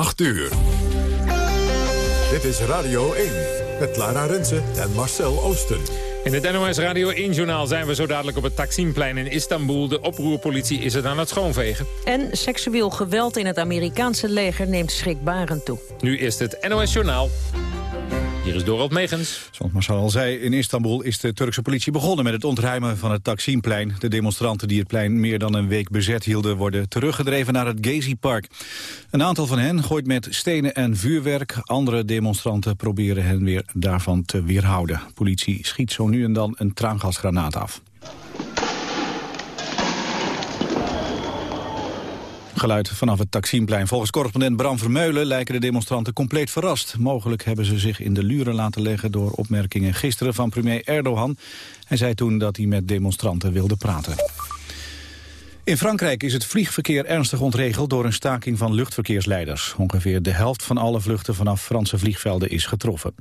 8 uur. Dit is Radio 1 met Lara Rensen en Marcel Oosten. In het NOS Radio 1-journaal zijn we zo dadelijk op het Taksimplein in Istanbul. De oproerpolitie is het aan het schoonvegen. En seksueel geweld in het Amerikaanse leger neemt schrikbarend toe. Nu is het NOS-journaal. Hier is Dorald Megens. Zoals Marcel al zei, in Istanbul is de Turkse politie begonnen met het ontruimen van het Taksimplein. De demonstranten die het plein meer dan een week bezet hielden worden teruggedreven naar het Gezi-park. Een aantal van hen gooit met stenen en vuurwerk. Andere demonstranten proberen hen weer daarvan te weerhouden. Politie schiet zo nu en dan een traangasgranaat af. Geluid vanaf het Taksimplein. Volgens correspondent Bram Vermeulen lijken de demonstranten compleet verrast. Mogelijk hebben ze zich in de luren laten leggen door opmerkingen gisteren van premier Erdogan. Hij zei toen dat hij met demonstranten wilde praten. In Frankrijk is het vliegverkeer ernstig ontregeld door een staking van luchtverkeersleiders. Ongeveer de helft van alle vluchten vanaf Franse vliegvelden is getroffen.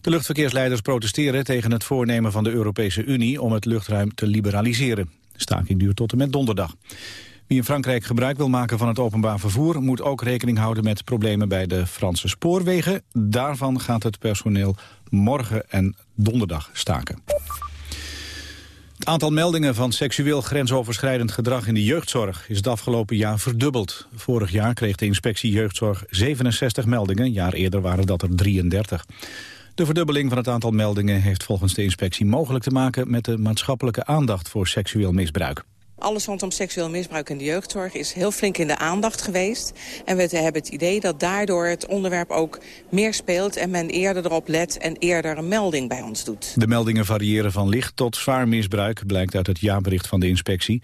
De luchtverkeersleiders protesteren tegen het voornemen van de Europese Unie om het luchtruim te liberaliseren. De staking duurt tot en met donderdag. Wie in Frankrijk gebruik wil maken van het openbaar vervoer... moet ook rekening houden met problemen bij de Franse spoorwegen. Daarvan gaat het personeel morgen en donderdag staken. Het aantal meldingen van seksueel grensoverschrijdend gedrag in de jeugdzorg is het afgelopen jaar verdubbeld. Vorig jaar kreeg de inspectie jeugdzorg 67 meldingen, jaar eerder waren dat er 33. De verdubbeling van het aantal meldingen heeft volgens de inspectie mogelijk te maken met de maatschappelijke aandacht voor seksueel misbruik. Alles rondom seksueel misbruik in de jeugdzorg is heel flink in de aandacht geweest. En we hebben het idee dat daardoor het onderwerp ook meer speelt... en men eerder erop let en eerder een melding bij ons doet. De meldingen variëren van licht tot zwaar misbruik... blijkt uit het jaarbericht van de inspectie.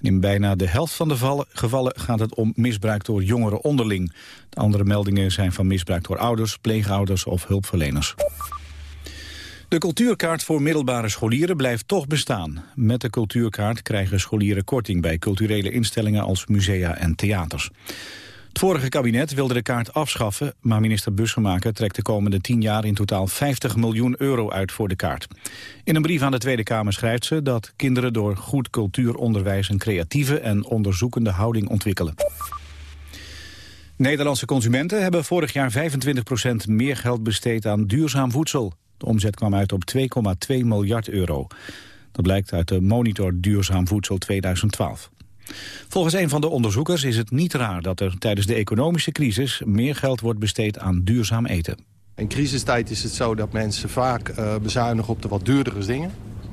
In bijna de helft van de gevallen gaat het om misbruik door jongeren onderling. De andere meldingen zijn van misbruik door ouders, pleegouders of hulpverleners. De cultuurkaart voor middelbare scholieren blijft toch bestaan. Met de cultuurkaart krijgen scholieren korting bij culturele instellingen als musea en theaters. Het vorige kabinet wilde de kaart afschaffen, maar minister Bussemaker trekt de komende tien jaar in totaal 50 miljoen euro uit voor de kaart. In een brief aan de Tweede Kamer schrijft ze dat kinderen door goed cultuuronderwijs een creatieve en onderzoekende houding ontwikkelen. Nederlandse consumenten hebben vorig jaar 25% meer geld besteed aan duurzaam voedsel. De omzet kwam uit op 2,2 miljard euro. Dat blijkt uit de monitor Duurzaam Voedsel 2012. Volgens een van de onderzoekers is het niet raar dat er tijdens de economische crisis meer geld wordt besteed aan duurzaam eten. In crisistijd is het zo dat mensen vaak uh, bezuinigen op de wat duurdere dingen.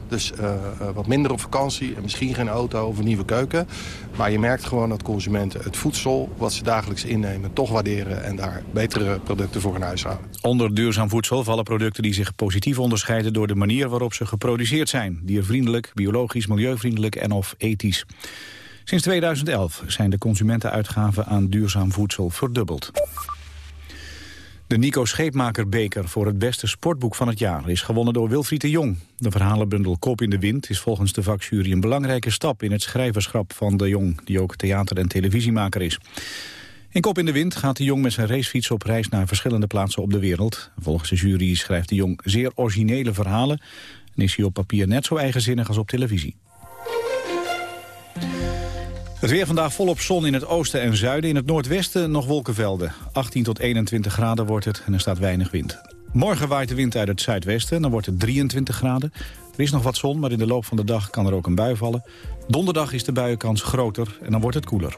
Dus uh, wat minder op vakantie en misschien geen auto of een nieuwe keuken. Maar je merkt gewoon dat consumenten het voedsel wat ze dagelijks innemen toch waarderen... en daar betere producten voor in huis houden. Onder duurzaam voedsel vallen producten die zich positief onderscheiden... door de manier waarop ze geproduceerd zijn. Diervriendelijk, biologisch, milieuvriendelijk en of ethisch. Sinds 2011 zijn de consumentenuitgaven aan duurzaam voedsel verdubbeld. De Nico Scheepmaker-beker voor het beste sportboek van het jaar... is gewonnen door Wilfried de Jong. De verhalenbundel Kop in de Wind is volgens de vakjury... een belangrijke stap in het schrijverschap van de Jong... die ook theater- en televisiemaker is. In Kop in de Wind gaat de Jong met zijn racefiets op reis... naar verschillende plaatsen op de wereld. Volgens de jury schrijft de Jong zeer originele verhalen... en is hij op papier net zo eigenzinnig als op televisie. Het weer vandaag volop zon in het oosten en zuiden. In het noordwesten nog wolkenvelden. 18 tot 21 graden wordt het en er staat weinig wind. Morgen waait de wind uit het zuidwesten en dan wordt het 23 graden. Er is nog wat zon, maar in de loop van de dag kan er ook een bui vallen. Donderdag is de buienkans groter en dan wordt het koeler.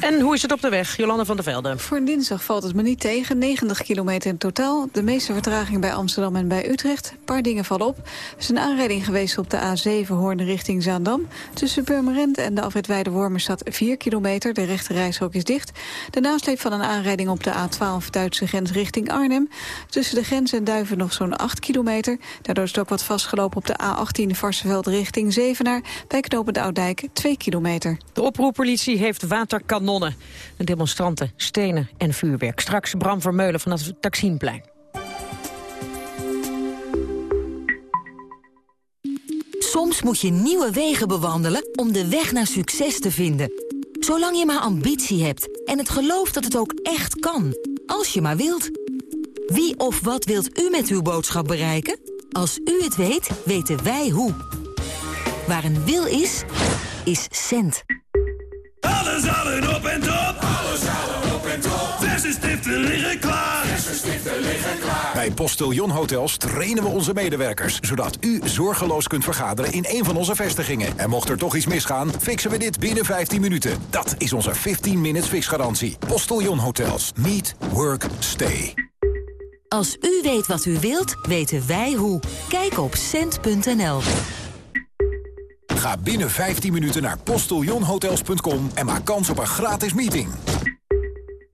En hoe is het op de weg, Jolanda van der Velde? Voor dinsdag valt het me niet tegen. 90 kilometer in totaal. De meeste vertraging bij Amsterdam en bij Utrecht. Een paar dingen vallen op. Er is een aanrijding geweest op de A7 Hoorn richting Zaandam. Tussen Purmerend en de afrit Weide staat 4 kilometer. De rechte reishok is dicht. De nasleep van een aanrijding op de A12 Duitse grens richting Arnhem. Tussen de grens en Duiven nog zo'n 8 kilometer. Daardoor is het ook wat vastgelopen op de A18 Varsenveld richting Zevenaar. Bij knooppunt Oudijk 2 kilometer. De oproeppolitie heeft de demonstranten, stenen en vuurwerk. Straks Bram Vermeulen vanaf het Taksimplein. Soms moet je nieuwe wegen bewandelen om de weg naar succes te vinden. Zolang je maar ambitie hebt en het geloof dat het ook echt kan. Als je maar wilt. Wie of wat wilt u met uw boodschap bereiken? Als u het weet, weten wij hoe. Waar een wil is, is cent. Alles halen op en top. Alles halen op en top. Verse stiften liggen klaar. Verse stiften liggen klaar. Bij Postillon Hotels trainen we onze medewerkers... zodat u zorgeloos kunt vergaderen in een van onze vestigingen. En mocht er toch iets misgaan, fixen we dit binnen 15 minuten. Dat is onze vijftien minutes fix garantie. Postillon Hotels. Meet. Work. Stay. Als u weet wat u wilt, weten wij hoe. Kijk op cent.nl. Ga binnen 15 minuten naar postillonhotels.com en maak kans op een gratis meeting.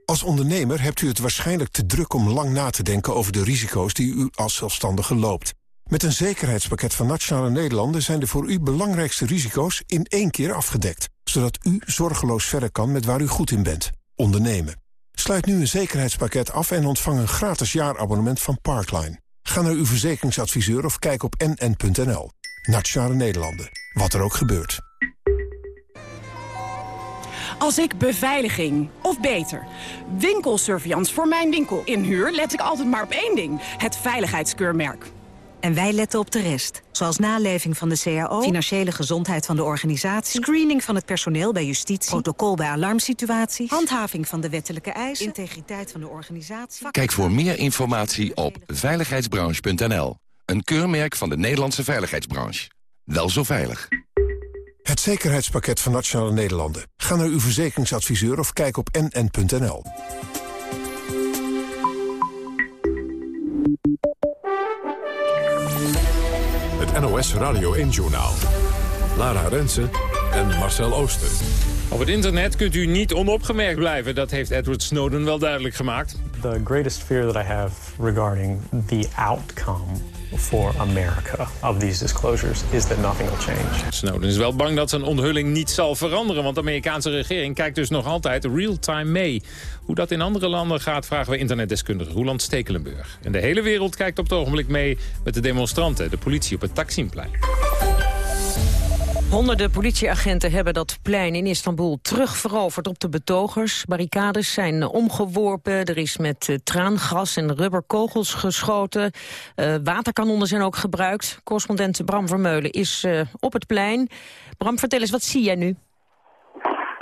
Als ondernemer hebt u het waarschijnlijk te druk om lang na te denken over de risico's die u als zelfstandige loopt. Met een zekerheidspakket van Nationale Nederlanden zijn de voor u belangrijkste risico's in één keer afgedekt. Zodat u zorgeloos verder kan met waar u goed in bent. Ondernemen. Sluit nu een zekerheidspakket af en ontvang een gratis jaarabonnement van Parkline. Ga naar uw verzekeringsadviseur of kijk op nn.nl. Nationale Nederlanden. Wat er ook gebeurt. Als ik beveiliging, of beter, winkelsurveillance voor mijn winkel inhuur... let ik altijd maar op één ding, het veiligheidskeurmerk. En wij letten op de rest. Zoals naleving van de CAO, financiële gezondheid van de organisatie... screening van het personeel bij justitie, protocol bij alarmsituaties... handhaving van de wettelijke eisen, integriteit van de organisatie... Kijk voor meer informatie op veiligheidsbranche.nl. Een keurmerk van de Nederlandse veiligheidsbranche. Wel zo veilig. Het zekerheidspakket van Nationale Nederlanden. Ga naar uw verzekeringsadviseur of kijk op nn.nl. Het NOS Radio 1-journaal. Lara Rensen en Marcel Ooster. Op het internet kunt u niet onopgemerkt blijven. Dat heeft Edward Snowden wel duidelijk gemaakt. The greatest fear that I have regarding the outcome for America of these disclosures is that nothing will change. Snowden is wel bang dat zijn onthulling niet zal veranderen... want de Amerikaanse regering kijkt dus nog altijd real-time mee. Hoe dat in andere landen gaat, vragen we internetdeskundige Roland Stekelenburg. En de hele wereld kijkt op het ogenblik mee met de demonstranten... de politie op het Taksimplein. Honderden politieagenten hebben dat plein in Istanbul terugveroverd op de betogers. Barricades zijn omgeworpen, er is met uh, traangas en rubberkogels geschoten. Uh, waterkanonnen zijn ook gebruikt. Correspondent Bram Vermeulen is uh, op het plein. Bram, vertel eens, wat zie jij nu?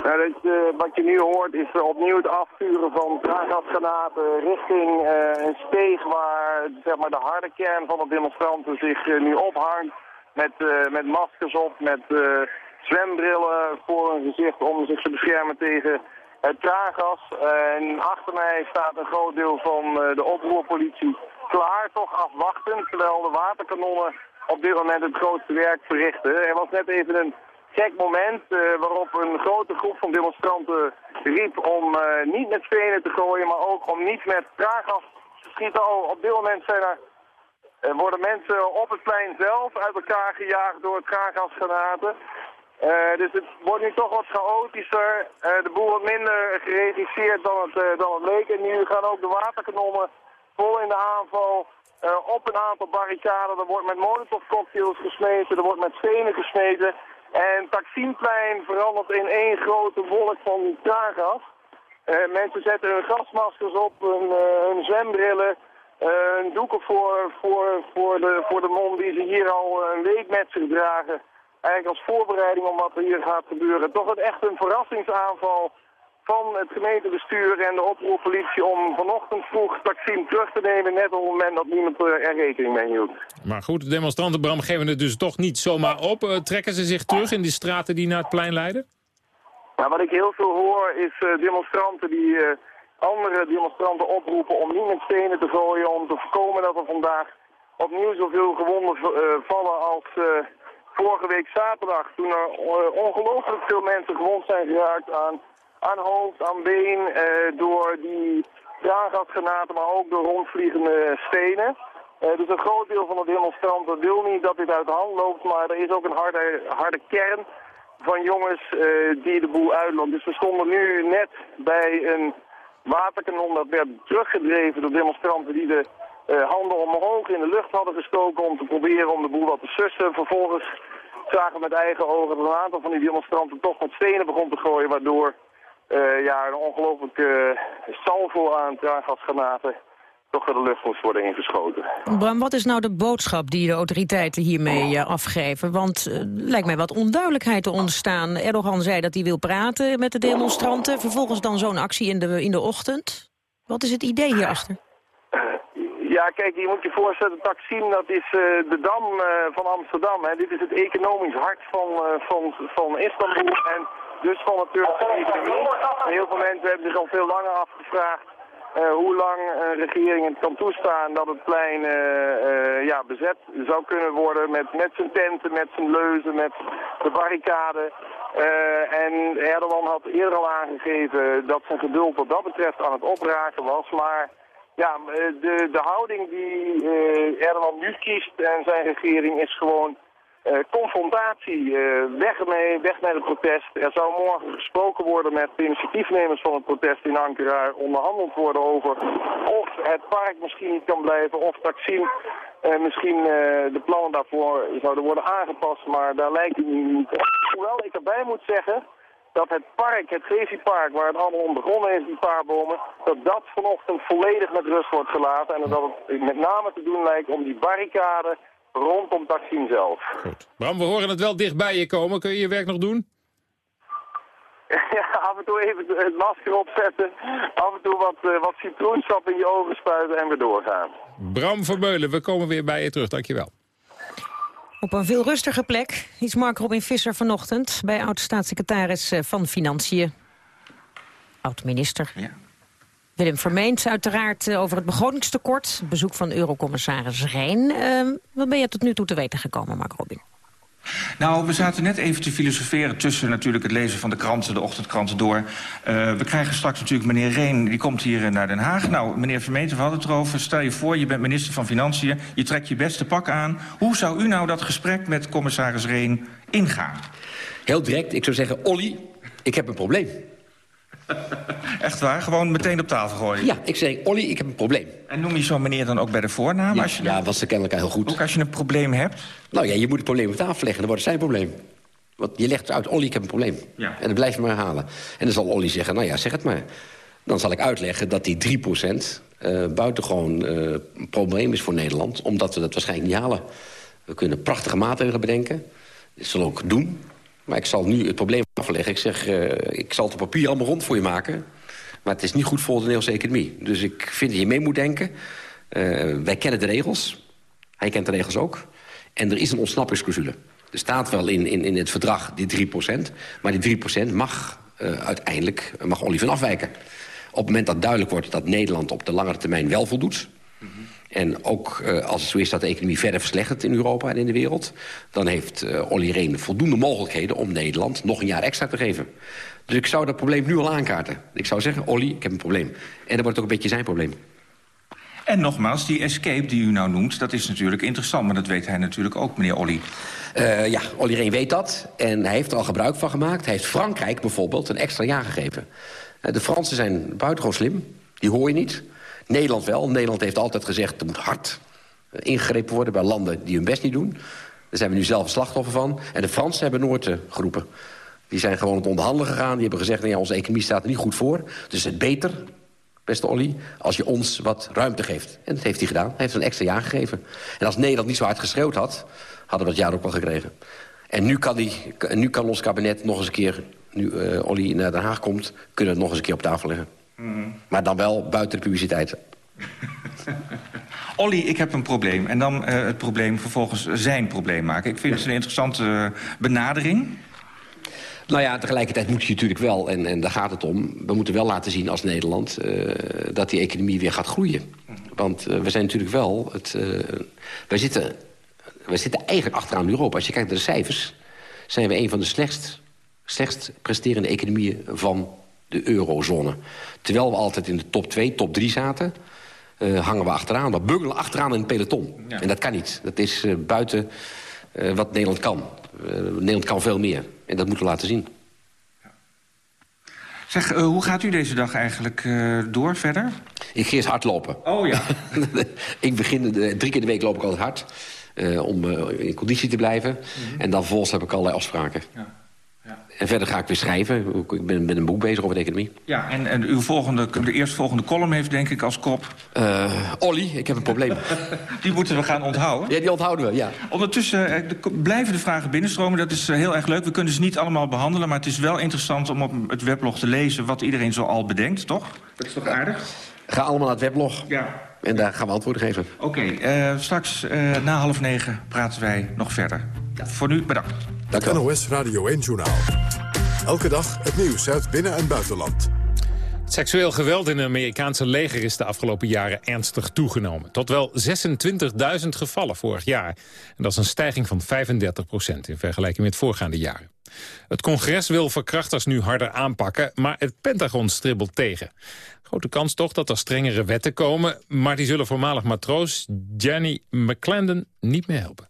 Nou, wat je nu hoort is opnieuw het afvuren van traangasgranaten richting een steeg waar zeg maar, de harde kern van de demonstranten zich nu ophangt met, uh, met maskers op, met uh, zwembrillen voor hun gezicht om zich te beschermen tegen het traangas. en achter mij staat een groot deel van uh, de oproerpolitie klaar, toch afwachtend, terwijl de waterkanonnen op dit moment het grootste werk verrichten. Er was net even een gek moment waarop een grote groep van demonstranten riep om niet met stenen te gooien, maar ook om niet met traangas te schieten. Oh, op dit moment zijn er worden mensen op het plein zelf uit elkaar gejaagd door traangasgranaten. Uh, dus het wordt nu toch wat chaotischer. Uh, de boel wat minder geregisseerd dan het, uh, dan het leek. En nu gaan ook de waterkanonnen vol in de aanval op een aantal barricaden. Er wordt met molotovcocktails gesmeten, er wordt met stenen gesmeten. En Taksimplein verandert in één grote wolk van traangas. mensen zetten hun gasmaskers op, hun zwembrillen. Uh, doeken voor, voor, voor, de, voor de mond die ze hier al een week met zich dragen. Eigenlijk als voorbereiding om wat er hier gaat gebeuren. Toch het echt een verrassingsaanval van het gemeentebestuur en de oproerpolitie om vanochtend vroeg Taksim terug te nemen, net op het moment dat niemand er rekening mee hield. Maar goed, de demonstranten, Bram, geven het dus toch niet zomaar op. Uh, trekken ze zich terug in die straten die naar het plein leiden? Nou, wat ik heel veel hoor is uh, demonstranten die... Uh, andere demonstranten oproepen om niet met stenen te gooien, om te voorkomen dat er vandaag opnieuw zoveel gewonden uh, vallen als uh, vorige week zaterdag. Toen er uh, ongelooflijk veel mensen gewond zijn geraakt aan, aan hoofd, aan been, door die traangasgranaten, maar ook door rondvliegende stenen. dus een groot deel van de demonstranten wil niet dat dit uit de hand loopt, maar er is ook een harde, harde kern van jongens die de boel uitloopt. Dus we stonden nu net bij een waterkanon dat werd teruggedreven door demonstranten die de uh, handen omhoog in de lucht hadden gestoken om te proberen om de boel wat te sussen. Vervolgens zagen we met eigen ogen dat een aantal van die demonstranten toch met stenen begon te gooien, waardoor uh, ja, een ongelooflijke uh, salvo aan traangasgranaten toch de lucht moest worden ingeschoten. Bram, wat is nou de boodschap die de autoriteiten hiermee uh, afgeven? Want uh, lijkt mij wat onduidelijkheid te ontstaan. Erdogan zei dat hij wil praten met de demonstranten. Vervolgens dan zo'n actie in de, in de ochtend. Wat is het idee hierachter? Ja, Ja, kijk, je moet je voorstellen, Taksim, dat is uh, de dam uh, van Amsterdam. Hè. Dit is het economisch hart van, van, van Istanbul en dus van de Turkse economie. En heel veel mensen hebben zich al veel langer afgevraagd hoe lang een regering het kan toestaan dat het plein ja, bezet zou kunnen worden met, met zijn tenten, met zijn leuzen, met de barricade. en Erdogan had eerder al aangegeven dat zijn geduld wat dat betreft aan het opraken was, maar... Ja, eh, de, de houding die Erdogan nu kiest en zijn regering is gewoon uh, confrontatie. Uh, weg, mee, weg met het protest. Er zou morgen gesproken worden met de initiatiefnemers van het protest in Ankara. Onderhandeld worden over of het park misschien niet kan blijven. Of Taksim uh, misschien de plannen daarvoor zouden worden aangepast. Maar daar lijkt het niet op. Hoewel ik erbij moet zeggen dat het park, het Gezi-park, waar het allemaal om begonnen is, die paarbomen, dat dat vanochtend volledig met rust wordt gelaten. En dat het met name te doen lijkt om die barricade rondom Taksim zelf. Goed. Bram, we horen het wel dichtbij je komen. Kun je je werk nog doen? Ja, af en toe even het masker opzetten. Af en toe wat, uh, wat citroensap in je ogen spuiten en weer doorgaan. Bram Vermeulen, we komen weer bij je terug. Dankjewel. Op een veel rustiger plek is Mark Robin Visser vanochtend... bij oud-staatssecretaris eh, van Financiën, oud-minister. Ja. Willem Vermeend uiteraard eh, over het begrotingstekort. Bezoek van eurocommissaris Rijn. Uh, wat ben je tot nu toe te weten gekomen, Mark Robin? Nou, we zaten net even te filosoferen tussen natuurlijk het lezen van de kranten, de ochtendkranten door. Uh, we krijgen straks natuurlijk meneer Reen, die komt hier naar Den Haag. Nou, meneer Vermeten, we hadden het erover. Stel je voor, je bent minister van Financiën, je trekt je beste pak aan. Hoe zou u nou dat gesprek met commissaris Reen ingaan? Heel direct, ik zou zeggen, Olly, ik heb een probleem. Echt waar? Gewoon meteen op tafel gooien? Ja, ik zeg, Olly, ik heb een probleem. En noem je zo'n meneer dan ook bij de voornaam? Ja, als je ja was ze kennelijk heel goed. Ook als je een probleem hebt? Nou ja, je moet het probleem op tafel leggen, dan wordt het zijn probleem. Want je legt uit, Olly, ik heb een probleem. Ja. En dan blijf je maar herhalen. En dan zal Olly zeggen, nou ja, zeg het maar. Dan zal ik uitleggen dat die 3 procent uh, buitengewoon uh, een probleem is voor Nederland. Omdat we dat waarschijnlijk niet halen. We kunnen prachtige maatregelen bedenken. Dat zullen we ook doen. Maar ik zal nu het probleem afleggen. Ik zeg, uh, ik zal het papier allemaal rond voor je maken. Maar het is niet goed voor de Nederlandse economie. Dus ik vind dat je mee moet denken. Uh, wij kennen de regels. Hij kent de regels ook. En er is een ontsnappingsclausule. Er staat wel in, in, in het verdrag die 3%. Maar die 3% mag uh, uiteindelijk mag Olly van afwijken. Op het moment dat duidelijk wordt dat Nederland op de langere termijn wel voldoet... En ook uh, als het zo is dat de economie verder verslechtert in Europa en in de wereld... dan heeft uh, Olly Rehn voldoende mogelijkheden om Nederland nog een jaar extra te geven. Dus ik zou dat probleem nu al aankaarten. Ik zou zeggen, Olly, ik heb een probleem. En dan wordt ook een beetje zijn probleem. En nogmaals, die escape die u nou noemt, dat is natuurlijk interessant... maar dat weet hij natuurlijk ook, meneer Olly. Uh, ja, Olly Rehn weet dat en hij heeft er al gebruik van gemaakt. Hij heeft Frankrijk bijvoorbeeld een extra jaar gegeven. de Fransen zijn buitengewoon slim, die hoor je niet... Nederland wel. Nederland heeft altijd gezegd... er moet hard ingegrepen worden bij landen die hun best niet doen. Daar zijn we nu zelf slachtoffer van. En de Fransen hebben nooit uh, geroepen. Die zijn gewoon het onderhandelen gegaan. Die hebben gezegd, nou ja, onze economie staat er niet goed voor. Dus het beter, beste Olly, als je ons wat ruimte geeft. En dat heeft hij gedaan. Hij heeft een extra jaar gegeven. En als Nederland niet zo hard geschreeuwd had... hadden we het jaar ook wel gekregen. En nu kan, die, nu kan ons kabinet nog eens een keer... nu uh, Olly naar Den Haag komt... kunnen we het nog eens een keer op tafel leggen. Mm. Maar dan wel buiten de publiciteit. Olly, ik heb een probleem. En dan uh, het probleem vervolgens zijn probleem maken. Ik vind het een interessante uh, benadering. Nou ja, tegelijkertijd moet je natuurlijk wel, en, en daar gaat het om... we moeten wel laten zien als Nederland uh, dat die economie weer gaat groeien. Want we zijn natuurlijk wel... Het, wij, zitten, wij zitten eigenlijk achteraan Europa. Als je kijkt naar de cijfers... zijn we een van de slechtst, slechtst presterende economieën van de eurozone. Terwijl we altijd in de top 2, top 3 zaten... Uh, hangen we achteraan. We bungelen achteraan in het peloton. Ja. En dat kan niet. Dat is uh, buiten uh, wat Nederland kan. Nederland kan veel meer. En dat moeten we laten zien. Zeg, hoe gaat u deze dag eigenlijk door verder? Ik ga eerst hardlopen. Oh ja. ik begin, drie keer de week loop ik altijd hard. om in conditie te blijven. Mm -hmm. En dan vervolgens heb ik allerlei afspraken. Ja. En verder ga ik weer schrijven. Ik ben met een boek bezig over de economie. Ja, en, en uw volgende, de eerstvolgende column heeft denk ik als kop... Uh, Olly, ik heb een probleem. die moeten we gaan onthouden? Ja, die onthouden we, ja. Ondertussen de, blijven de vragen binnenstromen. Dat is heel erg leuk. We kunnen ze niet allemaal behandelen... maar het is wel interessant om op het weblog te lezen... wat iedereen zo al bedenkt, toch? Dat is toch aardig? Ga allemaal naar het weblog. Ja. En daar gaan we antwoorden geven. Oké, eh, straks uh, na half negen praten wij nog verder. Voor nu bedankt. Het NOS Radio 1-journaal. Elke dag het nieuws uit binnen- en buitenland. Seksueel geweld in het Amerikaanse leger is de afgelopen jaren ernstig toegenomen. Tot wel 26.000 gevallen vorig jaar. En dat is een stijging van 35 procent in vergelijking met voorgaande jaren. Het congres wil verkrachters nu harder aanpakken, maar het Pentagon stribbelt tegen. Grote kans toch dat er strengere wetten komen, maar die zullen voormalig matroos Jenny McClendon niet meer helpen.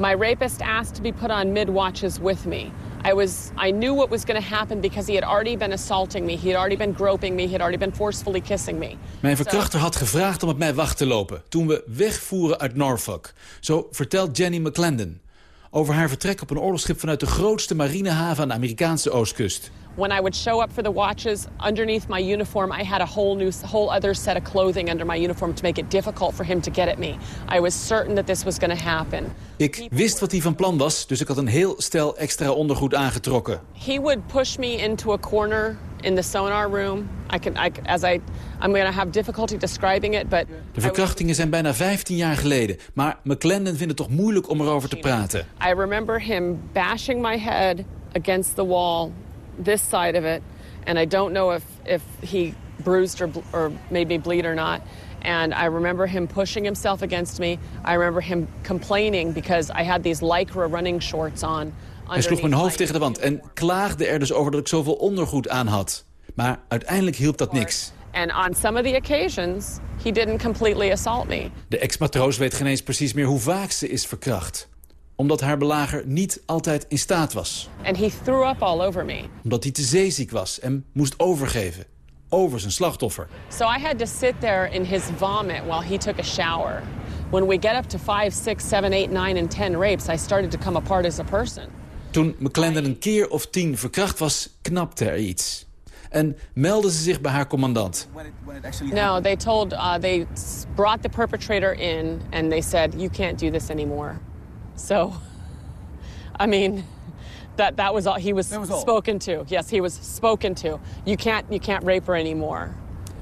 My rapist asked to be put on mid-watches with me. I was I knew what was going to happen because he had already been assaulting me. He had already been groping me. He had already been forcefully kissing me. Mijn verkrachter had gevraagd om op mij wacht te lopen toen we wegvoeren uit Norfolk. Zo vertelt Jenny McClendon over haar vertrek op een oorlogsschip vanuit de grootste marinehaven aan de Amerikaanse oostkust. When I would show up for the watches, underneath my uniform, I had a whole new, whole other set of clothing under my uniform to make it difficult for him to get at me. I was certain that this was going to happen. Ik wist wat hij van plan was, dus ik had een heel stel extra ondergoed aangetrokken. He would push me into a corner in the sonar room. I can, I, as I, I'm going to have difficulty describing it, but... De verkrachtingen zijn bijna 15 jaar geleden, maar McClendon vindt het toch moeilijk om erover te praten. I remember him bashing my head against the wall, this side of it, and I don't know if, if he bruised or, or made me bleed or not. And I remember him pushing himself against me. I remember him complaining because I had these lycra running shorts on. Hij sloeg mijn hoofd tegen de wand en klaagde er dus over dat ik zoveel ondergoed aan had. Maar uiteindelijk hielp dat niks. And on some of the occasions, he didn't completely assault me. De ex-matroos weet geen eens precies meer hoe vaak ze is verkracht. Omdat haar belager niet altijd in staat was. And he threw up all over me. Omdat hij te zeeziek was en moest overgeven. Over zijn slachtoffer. So I had to sit there in his vomit while he took a shower. When we get up to 5, 6, 7, 8, 9 and 10 rapes, I started to come apart as a person. Toen McClendon een keer of tien verkracht was, knapte er iets. En meldde ze zich bij haar commandant. No, they told, uh, they brought the perpetrator in and they said, you can't do this anymore. So, I mean, that, that was all, he was, was spoken to. Yes, he was spoken to. You can't, you can't rape her anymore.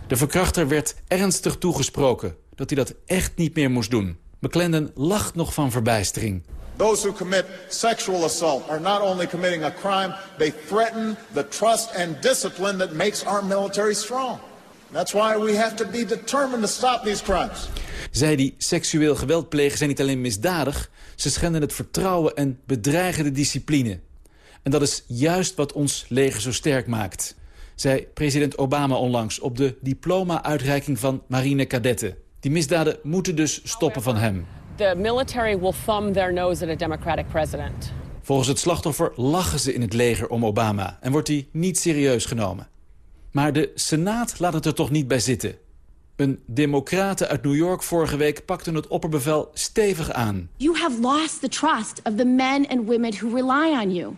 De verkrachter werd ernstig toegesproken dat hij dat echt niet meer moest doen. McClendon lacht nog van verbijstering. Those who commit sexual assault are not only committing a crime, they threaten the trust and discipline that makes our military strong. That's why we have to be determined to stop these crimes. Zij die seksueel geweld plegen zijn niet alleen misdadig, ze schenden het vertrouwen en bedreigen de discipline. En dat is juist wat ons leger zo sterk maakt, zei president Obama onlangs op de diploma-uitreiking van marine-kadetten. Die misdaden moeten dus stoppen van hem. The military will thumb their nose at a democratic president. Volgens het slachtoffer lachen ze in het leger om Obama en wordt hij niet serieus genomen. Maar de Senaat laat het er toch niet bij zitten. Een democrate uit New York vorige week pakte het opperbevel stevig aan. You have lost the trust of the men and women who rely on you.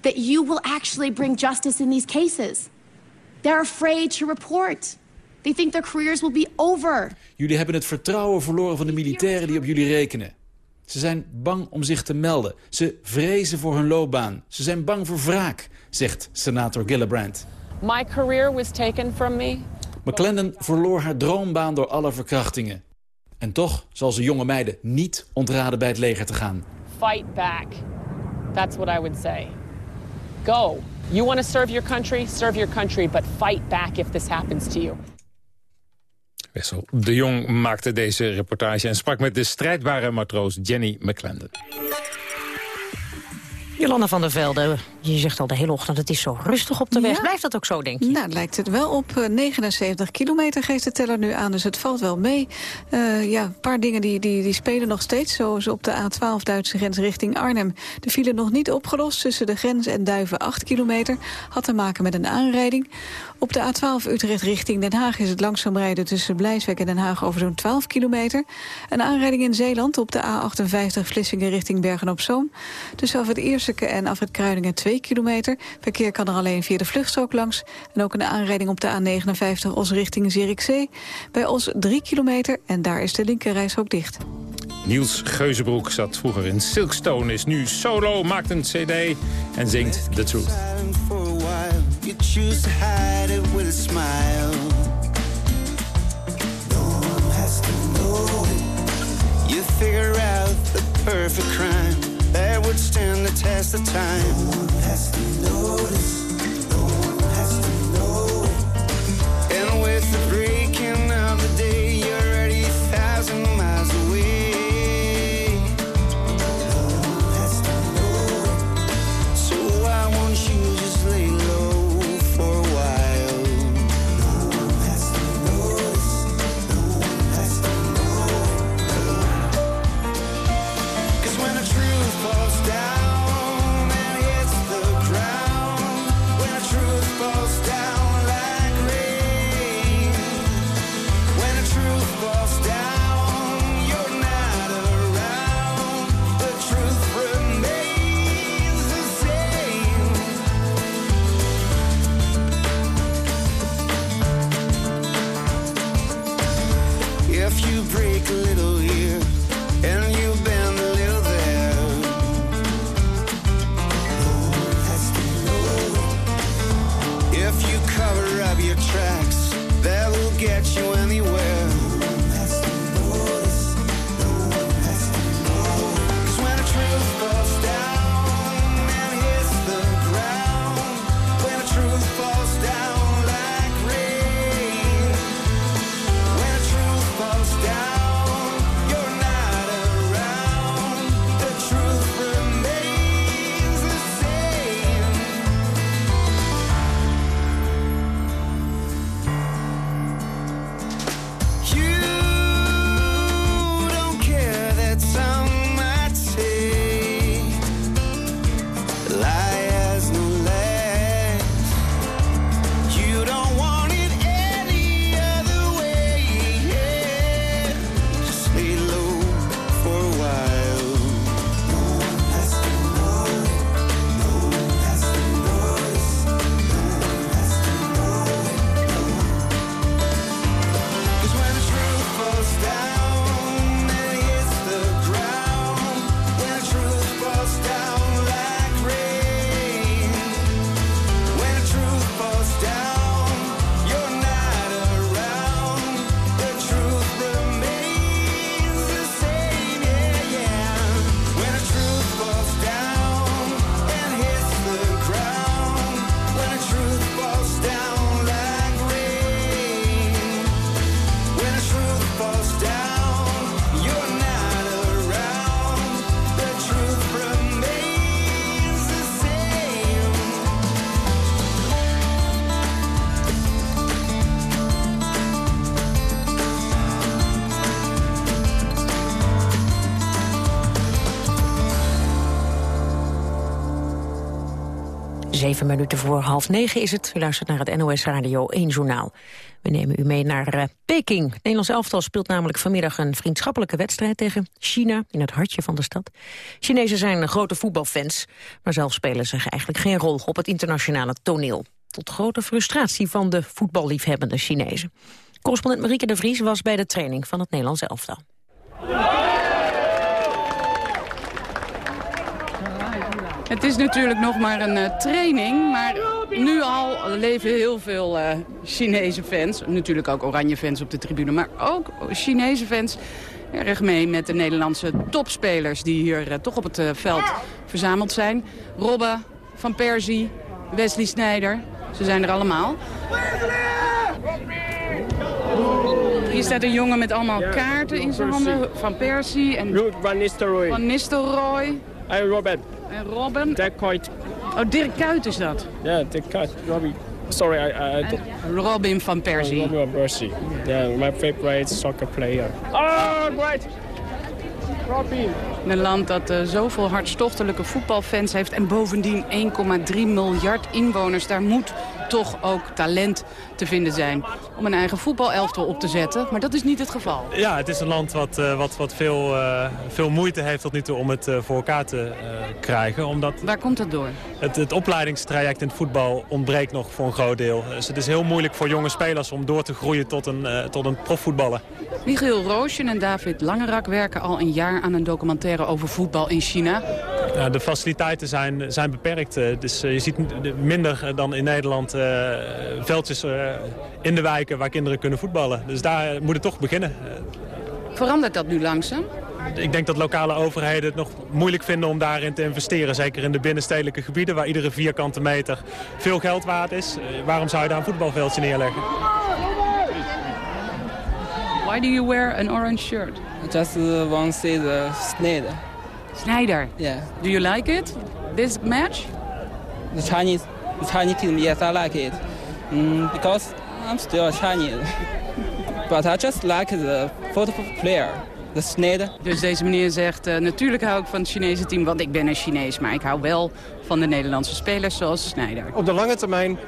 That you will actually bring justice in these cases. They're afraid to report. They think their careers will be over. Jullie hebben het vertrouwen verloren van de militairen die op jullie rekenen. Ze zijn bang om zich te melden. Ze vrezen voor hun loopbaan. Ze zijn bang voor wraak, zegt senator Gillibrand. My career was taken from me. McClendon verloor haar droombaan door alle verkrachtingen. En toch zal ze jonge meiden niet ontraden bij het leger te gaan. Fight back. That's what I would say. Go. You want to serve your country? Serve your country, but fight back if this happens to you. Wessel de Jong maakte deze reportage en sprak met de strijdbare matroos Jenny McClendon. Jolanda van der Velde, je zegt al de hele ochtend, het is zo rustig op de weg. Blijft dat ook zo, denk je? Nou, lijkt het wel op. 79 kilometer geeft de teller nu aan, dus het valt wel mee. Uh, ja, een paar dingen die, die, die spelen nog steeds. Zoals op de A12 Duitse grens richting Arnhem. De file nog niet opgelost tussen de grens en Duiven 8 kilometer. Had te maken met een aanrijding. Op de A12 Utrecht richting Den Haag is het langzaam rijden... tussen Blijswijk en Den Haag over zo'n 12 kilometer. Een aanrijding in Zeeland op de A58 Vlissingen richting Bergen-op-Zoom. Tussen af het Ierseke en af het Kruiningen 2 2 kilometer. Verkeer kan er alleen via de vluchtstrook langs. En ook een aanrijding op de A59 Os richting Zierikzee. Bij Os 3 kilometer en daar is de linkerrijstrook dicht. Niels Geuzenbroek zat vroeger in Silkstone, is nu solo, maakt een cd en zingt The Truth. Figure out the perfect crime that would stand the test of time. Notice. Zeven minuten voor half negen is het. U luistert naar het NOS Radio 1 Journaal. We nemen u mee naar eh, Peking. Het Nederlands elftal speelt namelijk vanmiddag een vriendschappelijke wedstrijd tegen China in het hartje van de stad. Chinezen zijn grote voetbalfans, maar zelf spelen ze eigenlijk geen rol op het internationale toneel. Tot grote frustratie van de voetballiefhebbende Chinezen. Correspondent Marieke de Vries was bij de training van het Nederlands elftal. Het is natuurlijk nog maar een eh, training, maar nu al leven heel veel eh, Chinese fans. Natuurlijk ook oranje fans op de tribune, maar ook Chinese fans erg mee met de Nederlandse topspelers die hier eh, toch op het veld verzameld zijn. Robbe, Van Persie, Wesley Sneijder, ze zijn er allemaal. Hier staat een jongen met allemaal kaarten in zijn handen. Van Persie en Van Nistelrooy. Van Nistelrooy. En Robert. En Robben. Dirk Kuyt. Oh, Dirk Kuyt is dat. Ja, Dirk Kuyt. Robbie. Sorry, I... I Robin van Persie. Robbie van Persie. Yeah, my favorite soccer player. Oh, great! Robbie. Een land dat eh, zoveel hartstochtelijke voetbalfans heeft... en bovendien 1,3 miljard inwoners. Daar moet toch ook talent te vinden zijn om een eigen voetbalelftal op te zetten. Maar dat is niet het geval. Ja, het is een land wat, eh, wat, wat veel, eh, veel moeite heeft tot nu toe om het eh, voor elkaar te krijgen. Omdat Waar komt dat door? het, het opleidingstraject in het voetbal ontbreekt nog voor een groot deel. Dus het is heel moeilijk voor jonge spelers om door te groeien tot een, tot een profvoetballer. Michiel Roosjen en David Langerak werken al een jaar aan een documentaire over voetbal in China. Ja, de faciliteiten zijn, zijn beperkt. Dus je ziet minder dan in Nederland veldjes eh, in de wijken waar kinderen kunnen voetballen. Dus daar moet het toch beginnen. Verandert dat nu langzaam? ik denk dat lokale overheden het nog moeilijk vinden om daarin te investeren. Zeker in de binnenstedelijke gebieden waar iedere vierkante meter veel geld waard is. Eh, waarom zou je daar een voetbalveldje neerleggen? Why do you wear an orange shirt? Just uh, want to see the Snyder. Snyder? Yeah. Do you like it? This match? The Chinese, the Chinese team, yes, I like it. Mm, because I'm still a Chinese. but I just like the football player. De Snyder. Dus deze meneer zegt, uh, natuurlijk hou ik van het Chinese team, want ik ben een Chinees. Maar ik hou wel van de Nederlandse spelers zoals Snyder. Op de lange termijn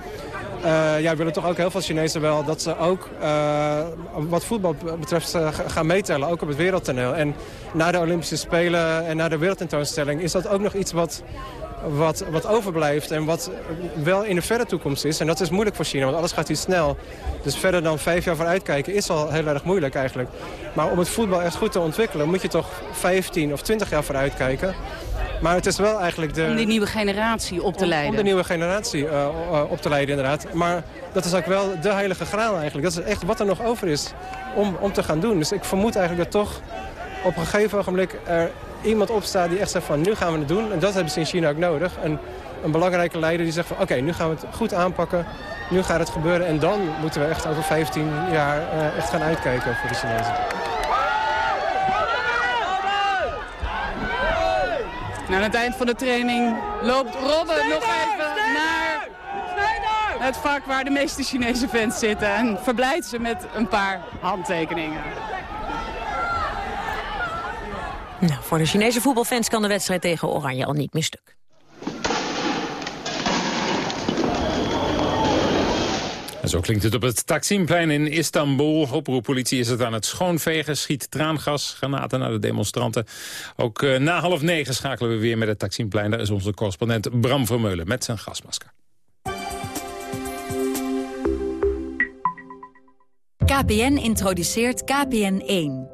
uh, ja, willen toch ook heel veel Chinezen wel dat ze ook uh, wat voetbal betreft uh, gaan meetellen, ook op het wereldtoneel. En na de Olympische Spelen en na de wereldtentoonstelling is dat ook nog iets wat, wat, wat overblijft en wat wel in de verre toekomst is. En dat is moeilijk voor China, want alles gaat iets snel. Dus verder dan vijf jaar vooruit kijken is al heel erg moeilijk eigenlijk. Maar om het voetbal echt goed te ontwikkelen moet je toch 15 of 20 jaar vooruit kijken. Maar het is wel eigenlijk de... Om die nieuwe generatie op te leiden. Om, de nieuwe generatie uh, uh, op te leiden, inderdaad. Maar dat is ook wel de heilige graal eigenlijk. Dat is echt wat er nog over is om, om te gaan doen. Dus ik vermoed eigenlijk dat toch op een gegeven ogenblik er iemand opstaat die echt zegt van nu gaan we het doen. En dat hebben ze in China ook nodig. En een belangrijke leider die zegt van oké, nu gaan we het goed aanpakken. Nu gaat het gebeuren. En dan moeten we echt over 15 jaar uh, echt gaan uitkijken voor de Chinezen. Nou, aan het eind van de training loopt Robben nog even naar het vak waar de meeste Chinese fans zitten. En verblijdt ze met een paar handtekeningen. Nou, voor de Chinese voetbalfans kan de wedstrijd tegen Oranje al niet meer stuk. En zo klinkt het op het Taksimplein in Istanbul. Oproeppolitie is het aan het schoonvegen, schiet traangas, granaten naar de demonstranten. Ook uh, na half negen schakelen we weer met het Taksimplein. Daar is onze correspondent Bram Vermeulen met zijn gasmasker. KPN introduceert KPN1.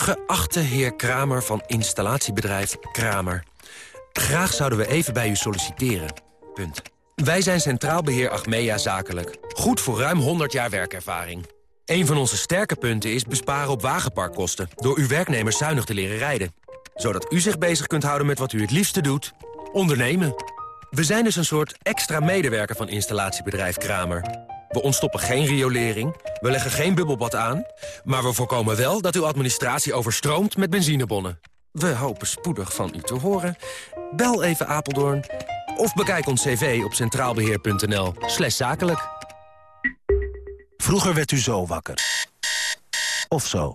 Geachte heer Kramer van installatiebedrijf Kramer. Graag zouden we even bij u solliciteren. Punt. Wij zijn Centraal Beheer Achmea Zakelijk. Goed voor ruim 100 jaar werkervaring. Een van onze sterke punten is besparen op wagenparkkosten... door uw werknemers zuinig te leren rijden. Zodat u zich bezig kunt houden met wat u het liefste doet. Ondernemen. We zijn dus een soort extra medewerker van installatiebedrijf Kramer. We ontstoppen geen riolering, we leggen geen bubbelbad aan... maar we voorkomen wel dat uw administratie overstroomt met benzinebonnen. We hopen spoedig van u te horen. Bel even Apeldoorn of bekijk ons cv op centraalbeheer.nl slash zakelijk. Vroeger werd u zo wakker. Of zo.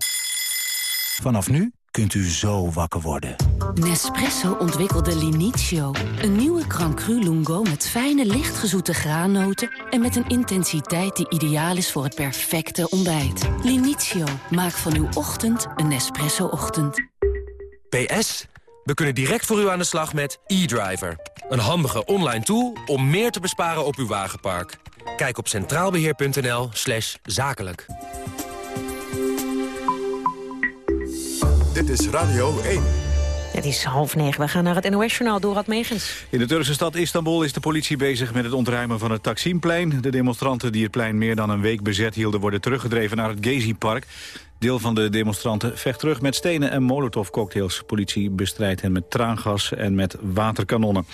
Vanaf nu kunt u zo wakker worden. Nespresso ontwikkelde Linizio. Een nieuwe Grand Cru Lungo met fijne, lichtgezoete graannoten... en met een intensiteit die ideaal is voor het perfecte ontbijt. Linizio, maak van uw ochtend een Nespresso-ochtend. PS, we kunnen direct voor u aan de slag met e-driver. Een handige online tool om meer te besparen op uw wagenpark. Kijk op centraalbeheer.nl slash zakelijk. Dit is Radio 1. Het is half negen. We gaan naar het NOS-journaal Dorad Megens. In de Turkse stad Istanbul is de politie bezig met het ontruimen van het Taksimplein. De demonstranten die het plein meer dan een week bezet hielden... worden teruggedreven naar het Gezi-park. Deel van de demonstranten vecht terug met stenen en molotovcocktails. Politie bestrijdt hen met traangas en met waterkanonnen.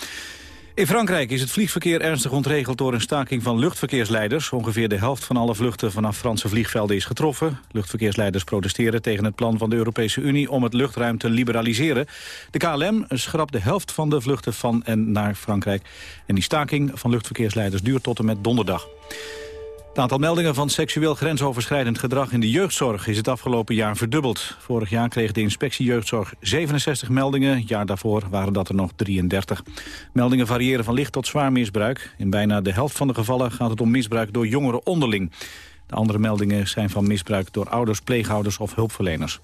In Frankrijk is het vliegverkeer ernstig ontregeld door een staking van luchtverkeersleiders. Ongeveer de helft van alle vluchten vanaf Franse vliegvelden is getroffen. Luchtverkeersleiders protesteren tegen het plan van de Europese Unie om het luchtruim te liberaliseren. De KLM schrapt de helft van de vluchten van en naar Frankrijk. En die staking van luchtverkeersleiders duurt tot en met donderdag. Het aantal meldingen van seksueel grensoverschrijdend gedrag in de jeugdzorg is het afgelopen jaar verdubbeld. Vorig jaar kreeg de inspectie jeugdzorg 67 meldingen, het jaar daarvoor waren dat er nog 33. Meldingen variëren van licht tot zwaar misbruik. In bijna de helft van de gevallen gaat het om misbruik door jongeren onderling. De andere meldingen zijn van misbruik door ouders, pleegouders of hulpverleners.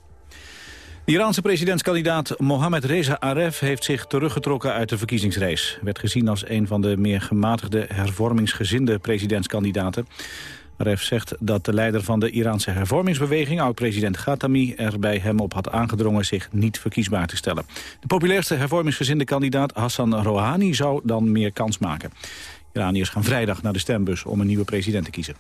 Iraanse presidentskandidaat Mohammed Reza Aref heeft zich teruggetrokken uit de verkiezingsrace. Werd gezien als een van de meer gematigde hervormingsgezinde presidentskandidaten. Aref zegt dat de leider van de Iraanse hervormingsbeweging, oud-president Ghatami, er bij hem op had aangedrongen zich niet verkiesbaar te stellen. De populairste hervormingsgezinde kandidaat Hassan Rouhani zou dan meer kans maken. Iraniërs gaan vrijdag naar de stembus om een nieuwe president te kiezen.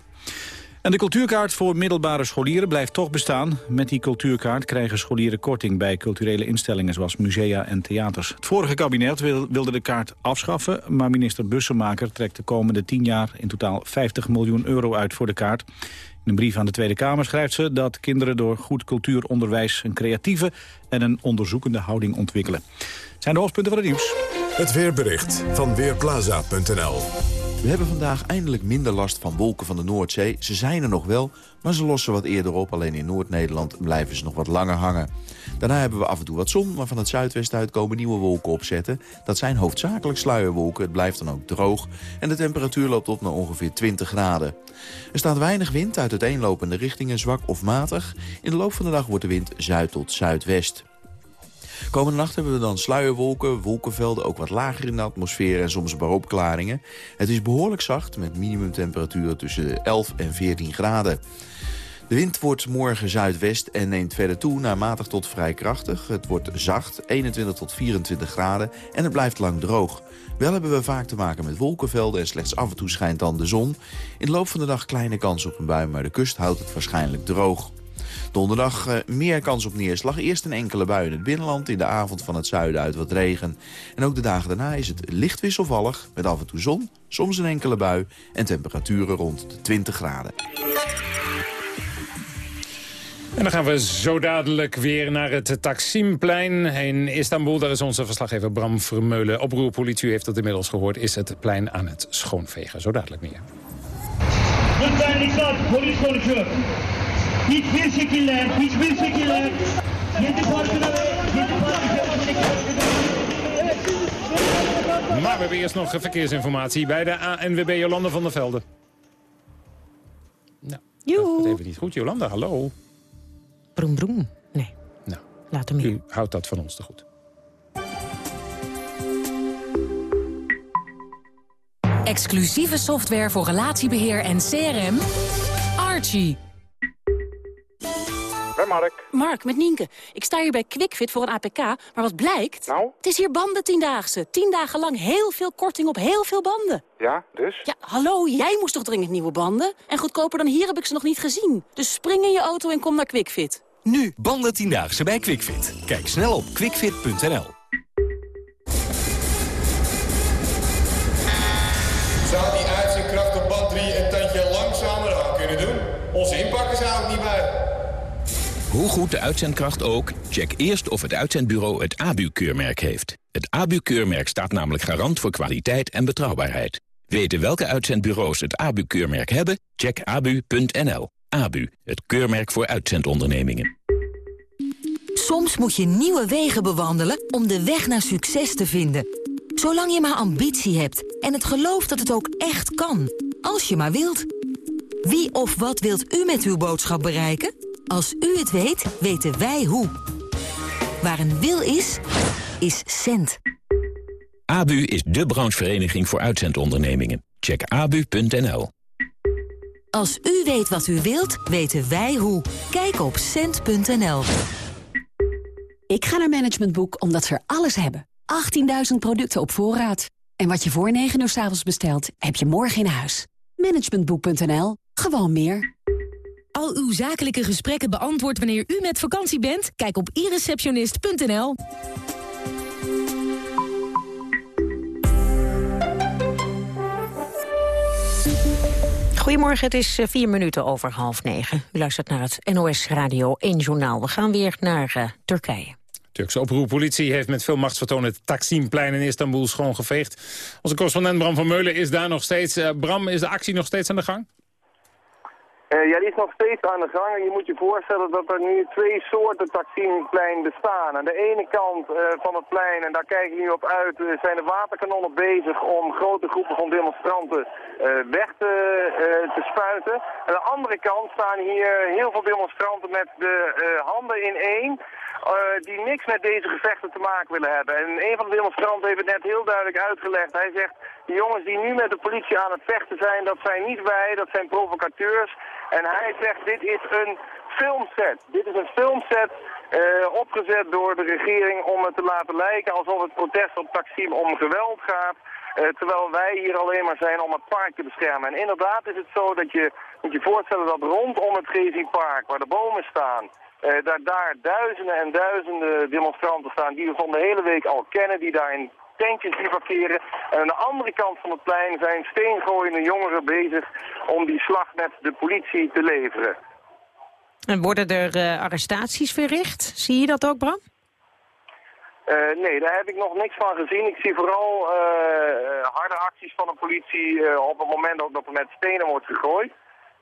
En de cultuurkaart voor middelbare scholieren blijft toch bestaan. Met die cultuurkaart krijgen scholieren korting bij culturele instellingen zoals musea en theaters. Het vorige kabinet wilde de kaart afschaffen, maar minister Bussemaker trekt de komende 10 jaar in totaal 50 miljoen euro uit voor de kaart. In een brief aan de Tweede Kamer schrijft ze dat kinderen door goed cultuuronderwijs een creatieve en een onderzoekende houding ontwikkelen. Het zijn de hoofdpunten van het nieuws. Het weerbericht van Weerplaza.nl we hebben vandaag eindelijk minder last van wolken van de Noordzee. Ze zijn er nog wel, maar ze lossen wat eerder op. Alleen in Noord-Nederland blijven ze nog wat langer hangen. Daarna hebben we af en toe wat zon, maar van het zuidwesten uit komen nieuwe wolken opzetten. Dat zijn hoofdzakelijk sluierwolken, het blijft dan ook droog. En de temperatuur loopt op naar ongeveer 20 graden. Er staat weinig wind uit uiteenlopende richtingen, zwak of matig. In de loop van de dag wordt de wind zuid tot zuidwest. Komende nacht hebben we dan sluierwolken, wolkenvelden, ook wat lager in de atmosfeer en soms baropklaringen. Het is behoorlijk zacht met minimumtemperaturen tussen 11 en 14 graden. De wind wordt morgen zuidwest en neemt verder toe naar matig tot vrij krachtig. Het wordt zacht, 21 tot 24 graden en het blijft lang droog. Wel hebben we vaak te maken met wolkenvelden en slechts af en toe schijnt dan de zon. In de loop van de dag kleine kans op een bui, maar de kust houdt het waarschijnlijk droog. Donderdag uh, meer kans op neerslag. Eerst een enkele bui in het binnenland. In de avond van het zuiden uit wat regen. En ook de dagen daarna is het licht wisselvallig. Met af en toe zon, soms een enkele bui. En temperaturen rond de 20 graden. En dan gaan we zo dadelijk weer naar het Taksimplein in Istanbul. Daar is onze verslaggever Bram Vermeulen. Oproerpolitie, u heeft het inmiddels gehoord, is het plein aan het schoonvegen. Zo dadelijk meer. Lütfen dikkat, polis konuşuyor. Hiçbir şekilde, hiçbir şekilde yedi parkına ve yedi içerisindeki Maar we hebben eerst nog verkeersinformatie bij de ANWB Jolanda van der Velde. Nou, dat gaat even niet goed. Jolanda, hallo. Broem, broem. Nee. Nou, Laat hem hier. U houdt dat van ons te goed. Exclusieve software voor relatiebeheer en CRM. Archie. Mark. Mark, met Nienke. Ik sta hier bij QuickFit voor een APK, maar wat blijkt? Nou? Het is hier banden tiendaagse. Tien dagen lang heel veel korting op heel veel banden. Ja, dus? Ja, hallo, jij moest toch dringend nieuwe banden? En goedkoper dan hier heb ik ze nog niet gezien. Dus spring in je auto en kom naar QuickFit. Nu banden tiendaagse bij QuickFit. Kijk snel op quickfit.nl. Zou die uitzendkracht op band 3 een tandje langzamer aan kunnen doen? Onze inpakken zou ook niet bij. Hoe goed de uitzendkracht ook, check eerst of het uitzendbureau het ABU-keurmerk heeft. Het ABU-keurmerk staat namelijk garant voor kwaliteit en betrouwbaarheid. Weten welke uitzendbureaus het ABU-keurmerk hebben? Check abu.nl. ABU, het keurmerk voor uitzendondernemingen. Soms moet je nieuwe wegen bewandelen om de weg naar succes te vinden. Zolang je maar ambitie hebt en het geloof dat het ook echt kan. Als je maar wilt. Wie of wat wilt u met uw boodschap bereiken? Als u het weet, weten wij hoe. Waar een wil is, is cent. ABU is de branchevereniging voor uitzendondernemingen. Check abu.nl. Als u weet wat u wilt, weten wij hoe. Kijk op cent.nl. Ik ga naar Management Boek omdat ze er alles hebben. 18.000 producten op voorraad. En wat je voor 9 uur s avonds bestelt, heb je morgen in huis. Managementboek.nl. Gewoon meer. Al uw zakelijke gesprekken beantwoord wanneer u met vakantie bent? Kijk op ireceptionist.nl. Goedemorgen, het is eh, vier minuten over half negen. U luistert naar het NOS Radio 1 Journaal. We gaan weer naar uh, Turkije. Turkse oproerpolitie heeft met veel machtsvertoon het Taksimplein in Istanbul schoongeveegd. Onze correspondent Bram van Meulen is daar nog steeds. Uh, Bram, is de actie nog steeds aan de gang? Uh, ja, die is nog steeds aan de gang. En je moet je voorstellen dat er nu twee soorten Taksimplein bestaan. Aan de ene kant uh, van het plein, en daar kijk je nu op uit, uh, zijn de waterkanonnen bezig om grote groepen van demonstranten weg te, te spuiten. Aan de andere kant staan hier heel veel demonstranten met de handen in één. die niks met deze gevechten te maken willen hebben. En een van de demonstranten heeft het net heel duidelijk uitgelegd. Hij zegt, de jongens die nu met de politie aan het vechten zijn, dat zijn niet wij, dat zijn provocateurs. En hij zegt, dit is een filmset. Dit is een filmset uh, opgezet door de regering om het te laten lijken alsof het protest op Taksim om geweld gaat. Uh, terwijl wij hier alleen maar zijn om het park te beschermen. En inderdaad is het zo dat je moet je voorstellen dat rondom het Gezi Park, waar de bomen staan, uh, daar, daar duizenden en duizenden demonstranten staan die we van de hele week al kennen, die daar in tentjes bivakeren. En aan de andere kant van het plein zijn steengooiende jongeren bezig om die slag met de politie te leveren. En worden er uh, arrestaties verricht? Zie je dat ook, Bram? Uh, nee, daar heb ik nog niks van gezien. Ik zie vooral uh, harde acties van de politie op het moment dat er met stenen wordt gegooid.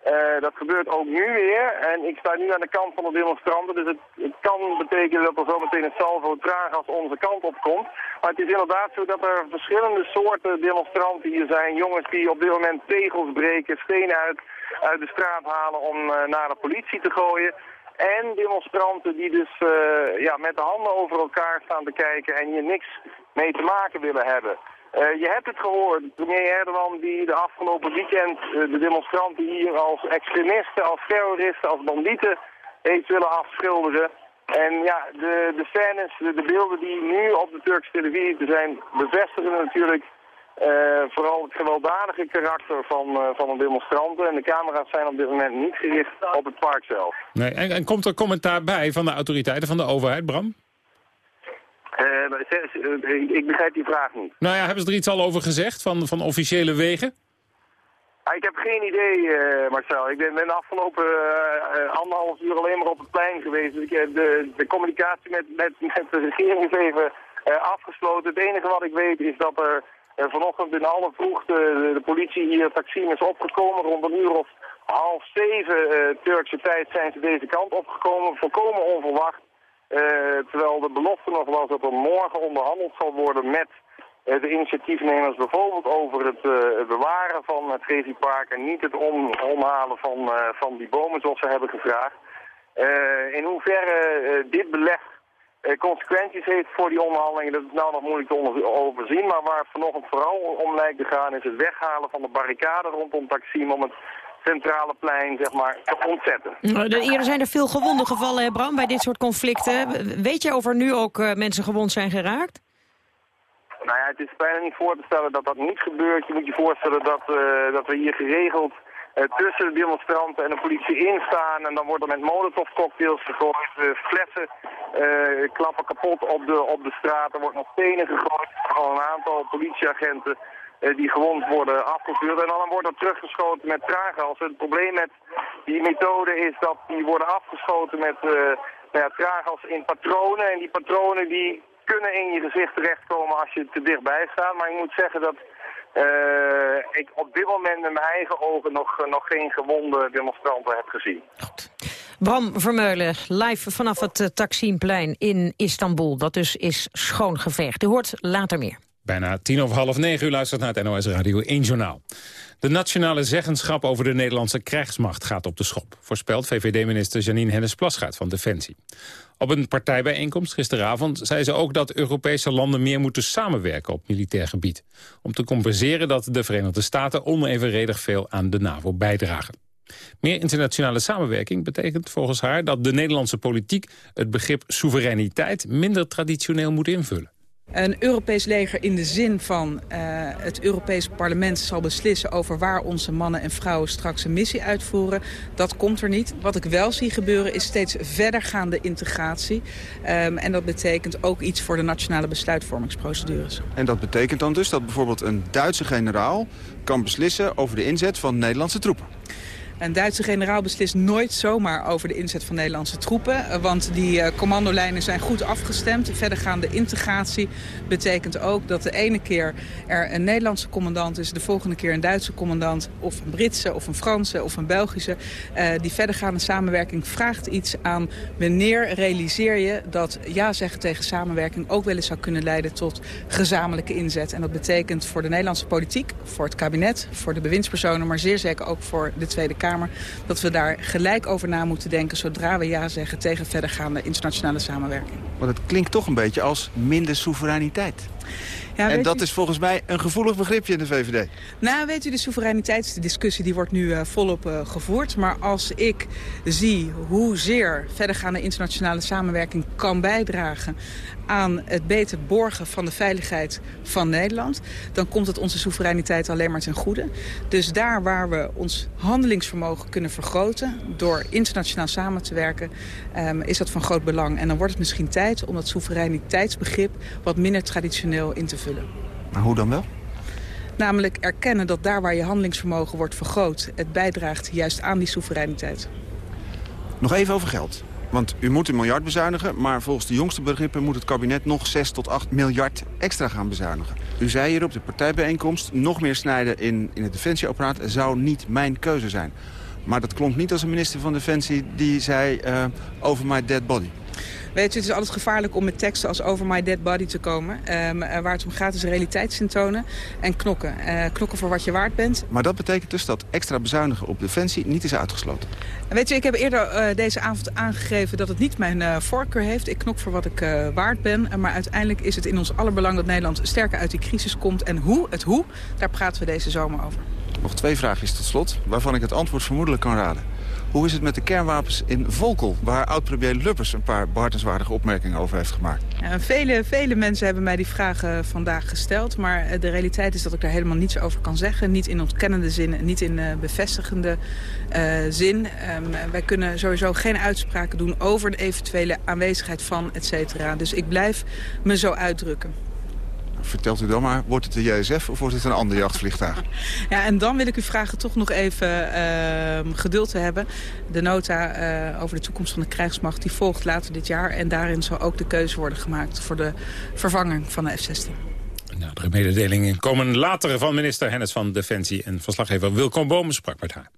Uh, dat gebeurt ook nu weer en ik sta nu aan de kant van de demonstranten, dus het, het kan betekenen dat er zometeen een salvo traaggas onze kant op komt. Maar het is inderdaad zo dat er verschillende soorten demonstranten hier zijn. Jongens die op dit moment tegels breken, stenen uit, uit de straat halen om uh, naar de politie te gooien. En demonstranten die dus uh, ja, met de handen over elkaar staan te kijken en hier niks mee te maken willen hebben. Uh, je hebt het gehoord, premier Erdogan die de afgelopen weekend uh, de demonstranten hier als extremisten, als terroristen, als bandieten heeft willen afschilderen. En ja, de, de scènes, de, de, beelden die nu op de Turkse televisie te zijn, bevestigen natuurlijk uh, vooral het gewelddadige karakter van, van de demonstranten. En de camera's zijn op dit moment niet gericht op het park zelf. Nee, en, en komt er commentaar bij van de autoriteiten, van de overheid, Bram? Uh, ik begrijp die vraag niet. Nou ja, hebben ze er iets al over gezegd van, van officiële wegen? Ah, ik heb geen idee, uh, Marcel. Ik ben, ben de afgelopen uh, anderhalf uur alleen maar op het plein geweest. Dus ik, de, de communicatie met, met, met de regering is even afgesloten. Het enige wat ik weet is dat er vanochtend in alle vroeg de, de politie hier Taksim is opgekomen. Rond een uur of half zeven Turkse tijd zijn ze deze kant opgekomen. Volkomen onverwacht. Uh, terwijl de belofte nog was dat er morgen onderhandeld zal worden met uh, de initiatiefnemers bijvoorbeeld over het uh, bewaren van het Gezi-park en niet het omhalen van, van die bomen zoals ze hebben gevraagd. in hoeverre dit beleg consequenties heeft voor die onderhandelingen, dat is nou nog moeilijk te overzien. Maar waar het vanochtend vooral om lijkt te gaan is het weghalen van de barricade rondom Taksim om centrale plein, zeg maar, te ontzetten. Eerder zijn er veel gewonden gevallen, hè, Bram, bij dit soort conflicten. Weet je of er nu ook uh, mensen gewond zijn geraakt? Nou ja, het is bijna niet voor te stellen dat dat niet gebeurt. Je moet je voorstellen dat, uh, dat we hier geregeld uh, tussen de demonstranten en de politie instaan. En dan wordt er met molotovcocktails gegooid, flessen klappen kapot op de, op de straat. Er wordt nog stenen gegooid van een aantal politieagenten. Eh, die gewond worden afgevuurd. En dan wordt er teruggeschoten met traangas. Het probleem met die methode is dat die worden afgeschoten met uh, ja, in patronen. En die patronen die kunnen in je gezicht terechtkomen als je te dichtbij staat. Maar ik moet zeggen dat uh, ik op dit moment met mijn eigen ogen nog, nog geen gewonde demonstranten heb gezien. Bram Vermeulen, live vanaf het Taksimplein in Istanbul. Dat dus is schoongeveegd. U hoort later meer. Bijna tien over half negen, u luistert naar het NOS Radio 1 Journaal. De nationale zeggenschap over de Nederlandse krijgsmacht gaat op de schop... voorspelt VVD-minister Janine Hennis-Plasgaard van Defensie. Op een partijbijeenkomst gisteravond zei ze ook dat Europese landen meer moeten samenwerken op militair gebied. Om te compenseren dat de Verenigde Staten onevenredig veel aan de NAVO bijdragen. Meer internationale samenwerking betekent volgens haar dat de Nederlandse politiek het begrip soevereiniteit minder traditioneel moet invullen. Een Europees leger in de zin van uh, het Europees parlement zal beslissen over waar onze mannen en vrouwen straks een missie uitvoeren. Dat komt er niet. Wat ik wel zie gebeuren is steeds verdergaande integratie. Um, en dat betekent ook iets voor de nationale besluitvormingsprocedures. En dat betekent dan dus dat bijvoorbeeld een Duitse generaal kan beslissen over de inzet van Nederlandse troepen? Een Duitse generaal beslist nooit zomaar over de inzet van Nederlandse troepen. eh, Want die uh, commandolijnen zijn goed afgestemd. Verdergaande integratie betekent ook dat de ene keer er een Nederlandse commandant is... de volgende keer een Duitse commandant of een Britse of een Franse of een Belgische. Uh, die verdergaande samenwerking vraagt iets aan wanneer realiseer je... dat ja zeggen tegen samenwerking ook wel eens zou kunnen leiden tot gezamenlijke inzet. En dat betekent voor de Nederlandse politiek, voor het kabinet, voor de bewindspersonen... maar zeer zeker ook voor de Tweede Kamer... dat we daar gelijk over na moeten denken zodra we ja zeggen... tegen verdergaande internationale samenwerking. Want het klinkt toch een beetje als minder soevereiniteit. Ja, en dat u... is volgens mij een gevoelig begripje in de VVD. Nou, weet u, de soevereiniteitsdiscussie die wordt nu uh, volop uh, gevoerd. Maar als ik zie hoezeer verdergaande internationale samenwerking kan bijdragen aan het beter borgen van de veiligheid van Nederland... dan komt het onze soevereiniteit alleen maar ten goede. Dus daar waar we ons handelingsvermogen kunnen vergroten... door internationaal samen te werken, um, is dat van groot belang. En dan wordt het misschien tijd om dat soevereiniteitsbegrip... wat minder traditioneel in te vullen. Maar hoe dan wel? Namelijk erkennen dat daar waar je handelingsvermogen wordt vergroot... het bijdraagt juist aan die soevereiniteit. Nog even over geld. Want u moet een miljard bezuinigen, maar volgens de jongste begrippen moet het kabinet nog 6 tot 8 miljard extra gaan bezuinigen. U zei hier op de partijbijeenkomst, nog meer snijden in, in het defensieapparaat zou niet mijn keuze zijn. Maar dat klonk niet als een minister van Defensie die zei uh, over my dead body. Weet je, het is altijd gevaarlijk om met teksten als Over My Dead Body te komen. Um, waar het om gaat is realiteitszin tonen en knokken. Uh, knokken voor wat je waard bent. Maar dat betekent dus dat extra bezuinigen op defensie niet is uitgesloten? Weet je, ik heb eerder uh, deze avond aangegeven dat het niet mijn uh, voorkeur heeft. Ik knok voor wat ik waard ben. Maar uiteindelijk is het in ons allerbelang dat Nederland sterker uit die crisis komt. En hoe, het hoe, daar praten we deze zomer over. Nog twee vraagjes tot slot, waarvan ik het antwoord vermoedelijk kan raden. Hoe is het met de kernwapens in Volkel, waar oud-premier Lubbers een paar behartenswaardige opmerkingen over heeft gemaakt? Ja, vele, vele mensen hebben mij die vragen vandaag gesteld, maar de realiteit is dat ik daar helemaal niets over kan zeggen. Niet in ontkennende zin, niet in uh, bevestigende uh, zin. Um, wij kunnen sowieso geen uitspraken doen over de eventuele aanwezigheid van, et cetera. Dus ik blijf me zo uitdrukken. Vertelt u dan maar, wordt het de JSF of wordt het een ander jachtvliegtuig? Ja, en dan wil ik u vragen toch nog even uh, geduld te hebben. De nota uh, over de toekomst van de krijgsmacht die volgt later dit jaar. En daarin zal ook de keuze worden gemaakt voor de vervanging van de F-16. Nadere mededelingen komen later van minister Hennis van Defensie. En verslaggever Wilco Bomen sprak met haar.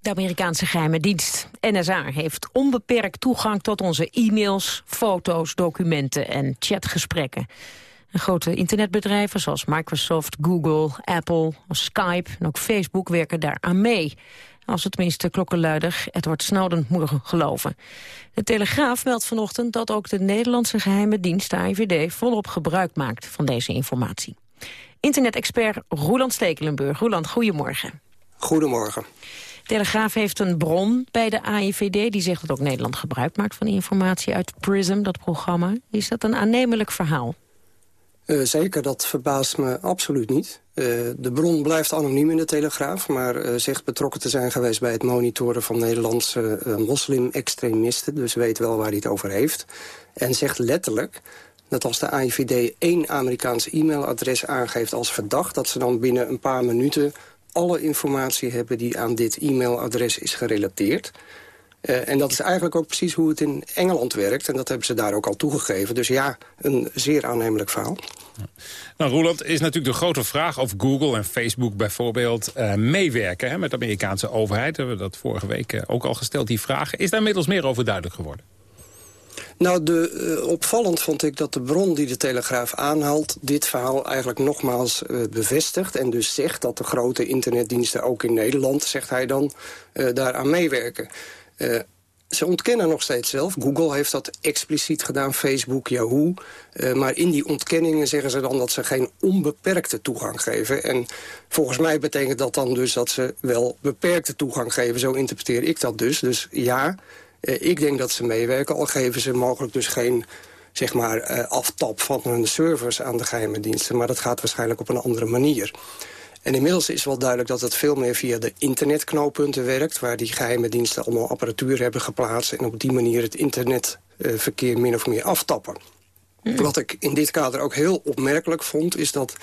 De Amerikaanse geheime dienst NSA heeft onbeperkt toegang tot onze e-mails, foto's, documenten en chatgesprekken. En grote internetbedrijven zoals Microsoft, Google, Apple, Skype en ook Facebook werken daar aan mee. Als het tenminste klokkenluider Edward Snowden moet geloven. De Telegraaf meldt vanochtend dat ook de Nederlandse geheime dienst, de AIVD, volop gebruik maakt van deze informatie. Internet-expert Roland Stekelenburg. Roland, goedemorgen. Goedemorgen. Telegraaf heeft een bron bij de AIVD die zegt dat ook Nederland gebruik maakt van informatie uit PRISM, dat programma. Is dat een aannemelijk verhaal? Uh, zeker, dat verbaast me absoluut niet. Uh, de bron blijft anoniem in de Telegraaf... maar uh, zegt betrokken te zijn geweest bij het monitoren van Nederlandse moslim-extremisten. Dus weet wel waar hij het over heeft. En zegt letterlijk dat als de AIVD één Amerikaans e-mailadres aangeeft als verdacht... dat ze dan binnen een paar minuten alle informatie hebben die aan dit e-mailadres is gerelateerd... Uh, en dat is eigenlijk ook precies hoe het in Engeland werkt. En dat hebben ze daar ook al toegegeven. Dus ja, een zeer aannemelijk verhaal. Nou, Roland, is natuurlijk de grote vraag of Google en Facebook bijvoorbeeld uh, meewerken hè, met de Amerikaanse overheid. We hebben dat vorige week uh, ook al gesteld, die vraag. Is daar inmiddels meer over duidelijk geworden? Nou, de, uh, opvallend vond ik dat de bron die de Telegraaf aanhaalt... dit verhaal eigenlijk nogmaals uh, bevestigt. En dus zegt dat de grote internetdiensten ook in Nederland, zegt hij dan, uh, daaraan meewerken. Uh, ze ontkennen nog steeds zelf. Google heeft dat expliciet gedaan, Facebook, Yahoo. Uh, maar in die ontkenningen zeggen ze dan dat ze geen onbeperkte toegang geven. En volgens mij betekent dat dan dus dat ze wel beperkte toegang geven. Zo interpreteer ik dat dus. Dus ja, uh, ik denk dat ze meewerken. Al geven ze mogelijk dus geen zeg maar, aftap van hun servers aan de geheime diensten. Maar dat gaat waarschijnlijk op een andere manier. En inmiddels is wel duidelijk dat het veel meer via de internetknooppunten werkt... waar die geheime diensten allemaal apparatuur hebben geplaatst... en op die manier het internetverkeer uh, min of meer aftappen. Mm. Wat ik in dit kader ook heel opmerkelijk vond... is dat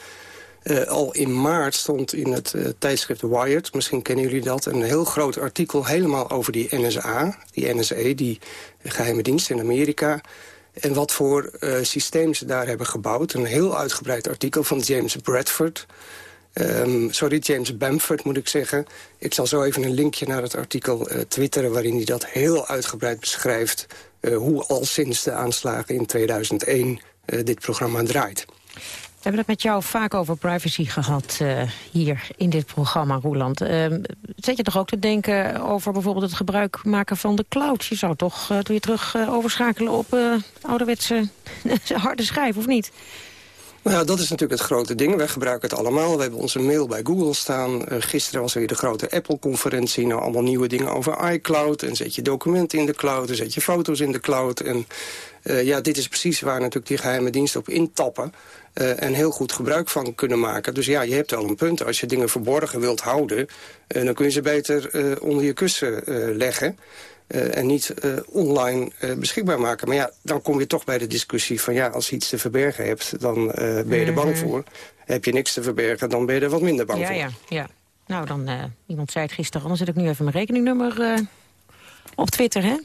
Uh, al in maart stond in het uh, tijdschrift Wired, misschien kennen jullie dat... een heel groot artikel helemaal over die NSA, die NSA, die geheime dienst in Amerika... en wat voor uh, systeem ze daar hebben gebouwd. Een heel uitgebreid artikel van James Bradford... Um, sorry, James Bamford moet ik zeggen. Ik zal zo even een linkje naar het artikel twitteren... waarin hij dat heel uitgebreid beschrijft... hoe al sinds de aanslagen in 2001 dit programma draait. We hebben het met jou vaak over privacy gehad hier in dit programma, Roeland. Uh, zet je toch ook te denken over bijvoorbeeld het gebruik maken van de cloud? Je zou toch weer terug overschakelen op ouderwetse harde schijf, of niet? Nou ja, dat is natuurlijk het grote ding. Wij gebruiken het allemaal. We hebben onze mail bij Google staan. Uh, gisteren was er weer de grote Apple-conferentie. Nou, allemaal nieuwe dingen over iCloud. En zet je documenten in de cloud. En zet je foto's in de cloud. En uh, ja, dit is precies waar natuurlijk die geheime diensten op intappen. Uh, en heel goed gebruik van kunnen maken. Dus ja, je hebt wel een punt. Als je dingen verborgen wilt houden... dan kun je ze beter onder je kussen leggen. Uh, en niet uh, online uh, beschikbaar maken. Maar ja, dan kom je toch bij de discussie van... ja, als je iets te verbergen hebt, dan ben je er bang mhm. voor. Heb je niks te verbergen, dan ben je er wat minder bang ja, voor. Ja, ja. Nou, dan, iemand zei het gisteren, anders zet ik nu even mijn rekeningnummer op Twitter, hè?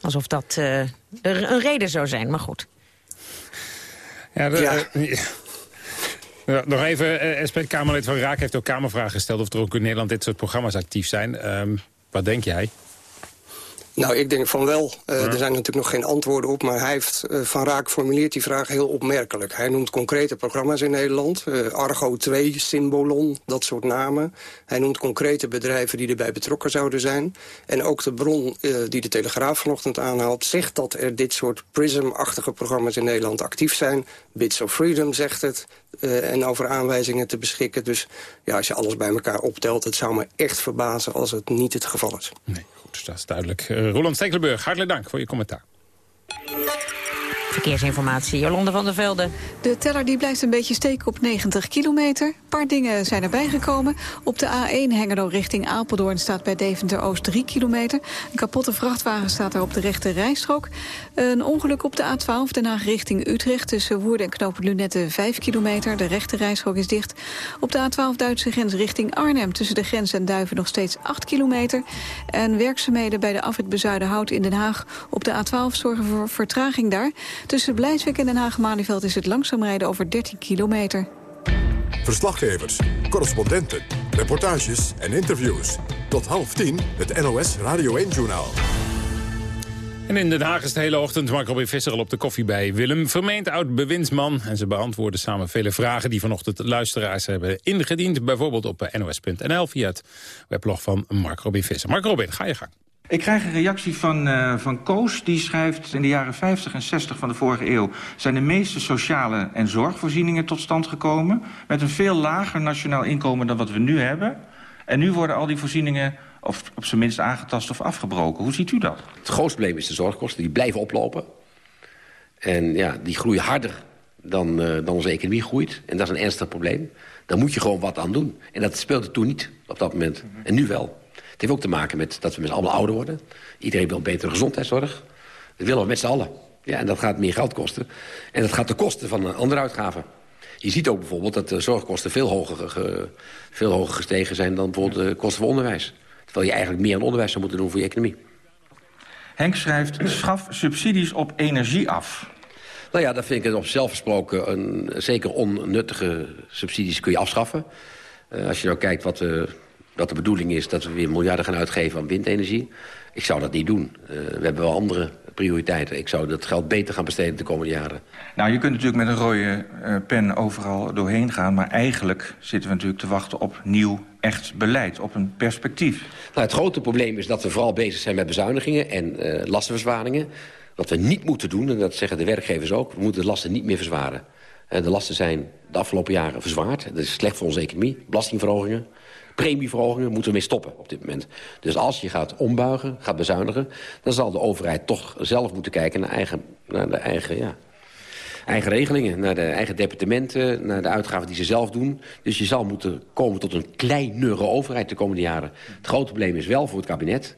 Alsof dat er een reden zou zijn, maar goed. Ja, de, ja. Ja, nog even, uh, SP-Kamerlid van Raak heeft ook Kamervragen gesteld... of er ook in Nederland dit soort programma's actief zijn. Um, wat denk jij? Nou, ik denk van wel. Uh, Er zijn natuurlijk nog geen antwoorden op... maar hij heeft uh, Van Raak formuleert die vraag heel opmerkelijk. Hij noemt concrete programma's in Nederland. Uh, Argo 2, Symbolon, dat soort namen. Hij noemt concrete bedrijven die erbij betrokken zouden zijn. En ook de bron die de Telegraaf vanochtend aanhaalt... zegt dat er dit soort PRISM-achtige programma's in Nederland actief zijn. Bits of Freedom zegt het. en over aanwijzingen te beschikken. Dus ja, als je alles bij elkaar optelt... het zou me echt verbazen als het niet het geval is. Nee dat is duidelijk. Uh, Roland Stekelenburg, hartelijk dank voor je commentaar. Verkeersinformatie, Jolande van der Velde. De teller die blijft een beetje steken op 90 kilometer. Een paar dingen zijn erbij gekomen. Op de A1 Hengelo richting Apeldoorn staat bij Deventer-Oost 3 kilometer. Een kapotte vrachtwagen staat daar op de rechte rijstrook. Een ongeluk op de A12 Den Haag richting Utrecht... tussen Woerden en Knopen Lunette 5 kilometer. De rechte rijstrook is dicht. Op de A12 Duitse grens richting Arnhem... tussen de grens en Duiven nog steeds 8 kilometer. En werkzaamheden bij de afrit Bezuidenhout in Den Haag... op de A12 zorgen voor vertraging daar... Tussen Blijswijk en Den Haag-Malieveld is het langzaam rijden over 13 kilometer. Verslaggevers, correspondenten, reportages en interviews. Tot half tien het NOS Radio 1-journaal. En in Den Haag is de hele ochtend Mark Robin Visser al op de koffie bij Willem. Vermeend oud-bewindsman. En ze beantwoorden samen vele vragen die vanochtend luisteraars hebben ingediend. Bijvoorbeeld op nos.nl via het weblog van Mark Robin Visser. Mark Robin, ga je gang. Ik krijg een reactie van, uh, van Koos. Die schrijft in de jaren 50 en 60 van de vorige eeuw... zijn de meeste sociale en zorgvoorzieningen tot stand gekomen... met een veel lager nationaal inkomen dan wat we nu hebben. En nu worden al die voorzieningen of op zijn minst aangetast of afgebroken. Hoe ziet u dat? Het grootste probleem is de zorgkosten. Die blijven oplopen. En ja, die groeien harder dan, uh, dan onze economie groeit. En dat is een ernstig probleem. Daar moet je gewoon wat aan doen. En dat speelde toen niet op dat moment. En nu wel. Het heeft ook te maken met dat we met z'n allen ouder worden. Iedereen wil betere gezondheidszorg. Dat willen we met z'n allen. Ja, en dat gaat meer geld kosten. En dat gaat de kosten van andere uitgaven. Je ziet ook bijvoorbeeld dat de zorgkosten veel hoger, ge, veel hoger gestegen zijn... dan bijvoorbeeld de kosten van onderwijs. Terwijl je eigenlijk meer aan onderwijs zou moeten doen voor je economie. Henk schrijft, schaf subsidies op energie af. Nou ja, dat vind ik op zichzelf gesproken... Een, zeker onnuttige subsidies kun je afschaffen. Uh, als je nou kijkt wat de dat de bedoeling is dat we weer miljarden gaan uitgeven aan windenergie. Ik zou dat niet doen. Uh, we hebben wel andere prioriteiten. Ik zou dat geld beter gaan besteden de komende jaren. Nou, je kunt natuurlijk met een rode uh, pen overal doorheen gaan... maar eigenlijk zitten we natuurlijk te wachten op nieuw, echt beleid, op een perspectief. Nou, het grote probleem is dat we vooral bezig zijn met bezuinigingen en uh, lastenverzwaringen. Wat we niet moeten doen, en dat zeggen de werkgevers ook... we moeten de lasten niet meer verzwaren. de lasten zijn de afgelopen jaren verzwaard. Dat is slecht voor onze economie. Belastingverhogingen, premieverhogingen moeten we mee stoppen op dit moment. Dus als je gaat ombuigen, gaat bezuinigen... dan zal de overheid toch zelf moeten kijken naar, eigen, naar de eigen, ja, eigen regelingen. Naar de eigen departementen, naar de uitgaven die ze zelf doen. Dus je zal moeten komen tot een kleinere overheid de komende jaren. Het grote probleem is wel voor het kabinet...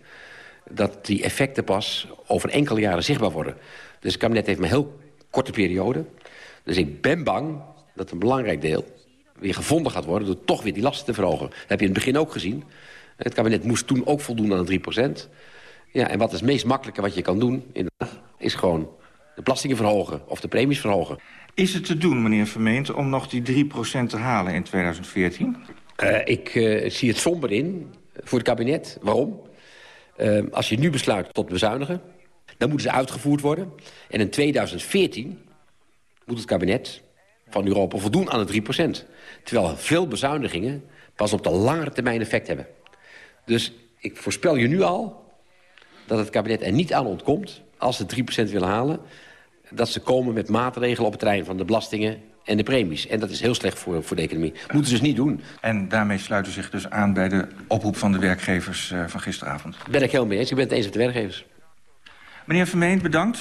dat die effecten pas over enkele jaren zichtbaar worden. Dus het kabinet heeft maar een heel korte periode. Dus ik ben bang dat een belangrijk deel weer gevonden gaat worden... door toch weer die lasten te verhogen. Dat heb je in het begin ook gezien. Het kabinet moest toen ook voldoen aan de 3% Ja, en wat is het meest makkelijke wat je kan doen... is gewoon de belastingen verhogen of de premies verhogen. Is het te doen, meneer Vermeent, om nog die 3% te halen in 2014? Uh, ik uh, zie het somber in voor het kabinet. Waarom? Uh, als je nu besluit tot bezuinigen, dan moeten ze uitgevoerd worden. En in 2014 moet het kabinet van Europa voldoen aan de 3%. Terwijl veel bezuinigingen pas op de langere termijn effect hebben. Dus ik voorspel je nu al dat het kabinet er niet aan ontkomt... als ze 3% willen halen, dat ze komen met maatregelen op het terrein van de belastingen en de premies. En dat is heel slecht voor, voor de economie. Moeten ze dus niet doen. En daarmee sluiten zich dus aan bij de oproep van de werkgevers uh, van gisteravond. Ben ik heel mee eens. Ik ben het eens met de werkgevers. Meneer Vermeend, bedankt.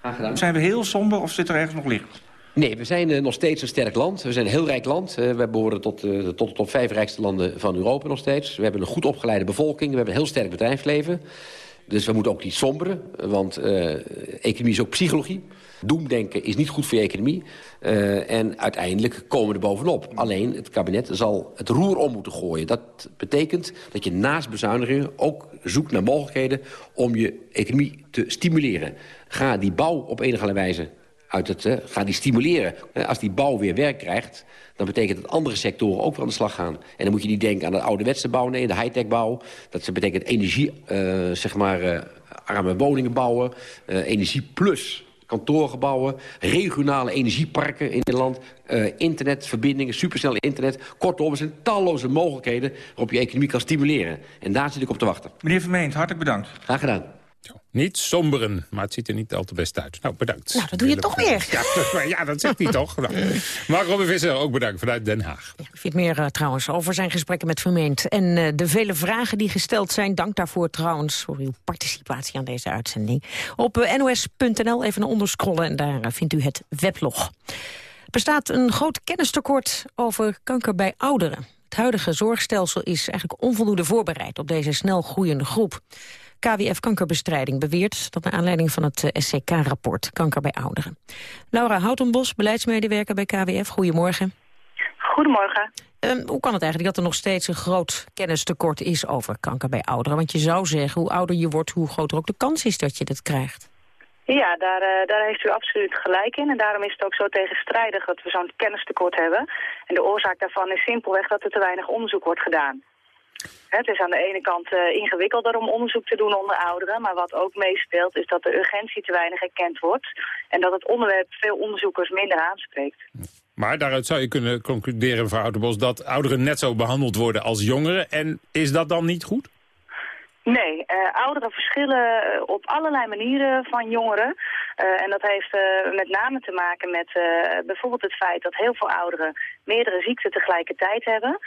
Graag gedaan. Zijn we heel somber of zit er ergens nog licht? Nee, we zijn uh, nog steeds een sterk land. We zijn een heel rijk land. Uh, we behoren tot, uh, tot de top vijf rijkste landen van Europa nog steeds. We hebben een goed opgeleide bevolking. We hebben een heel sterk bedrijfsleven. Dus we moeten ook niet somberen, want economie is ook psychologie. Doemdenken is niet goed voor je economie. En uiteindelijk komen we er bovenop. Alleen het kabinet zal het roer om moeten gooien. Dat betekent dat je naast bezuinigingen ook zoekt naar mogelijkheden... om je economie te stimuleren. Ga die bouw op enige wijze uit het, uh, ga die stimuleren. Uh, als die bouw weer werk krijgt, dan betekent dat andere sectoren ook weer aan de slag gaan. En dan moet je niet denken aan de ouderwetse bouw, nee, de high-tech bouw. Dat betekent energie, uh, zeg maar, arme woningen bouwen, energie plus kantoorgebouwen, regionale energieparken in het land... Uh, internetverbindingen, supersnel internet. Kortom, er zijn talloze mogelijkheden waarop je economie kan stimuleren. En daar zit ik op te wachten. Meneer Vermeend, hartelijk bedankt. Graag gedaan. Niet somberen, maar het ziet er niet al te best uit. Nou, bedankt. Nou, dat doe je toch weer. Ja, dat, ja, dat zegt hij toch. Nou. Mark Robin Visser, ook bedankt vanuit Den Haag. Ja, vindt meer uh, trouwens over zijn gesprekken met Vermeend. En uh, de vele vragen die gesteld zijn. Dank daarvoor trouwens voor uw participatie aan deze uitzending. Op uh, nos.nl even onderscrollen en daar vindt u het weblog. Er bestaat een groot kennistekort over kanker bij ouderen. Het huidige zorgstelsel is eigenlijk onvoldoende voorbereid op deze snel groeiende groep. KWF Kankerbestrijding beweert dat naar aanleiding van het SCK-rapport Kanker bij Ouderen. Laura Houtenbos, beleidsmedewerker bij KWF, goedemorgen. Goedemorgen. Um, hoe kan het eigenlijk dat er nog steeds een groot kennistekort is over kanker bij ouderen? Want je zou zeggen, hoe ouder je wordt, hoe groter ook de kans is dat je dit krijgt. Ja, daar, uh, daar heeft u absoluut gelijk in. En daarom is het ook zo tegenstrijdig dat we zo'n kennistekort hebben. En de oorzaak daarvan is simpelweg dat er te weinig onderzoek wordt gedaan. Het is aan de ene kant uh, ingewikkelder om onderzoek te doen onder ouderen. Maar wat ook meespeelt is dat de urgentie te weinig erkend wordt. En dat het onderwerp veel onderzoekers minder aanspreekt. Maar daaruit zou je kunnen concluderen, mevrouw Ouderbos... dat ouderen net zo behandeld worden als jongeren. En is dat dan niet goed? Nee, uh, ouderen verschillen op allerlei manieren van jongeren. Uh, en dat heeft met name te maken met bijvoorbeeld het feit dat heel veel ouderen meerdere ziekten tegelijkertijd hebben.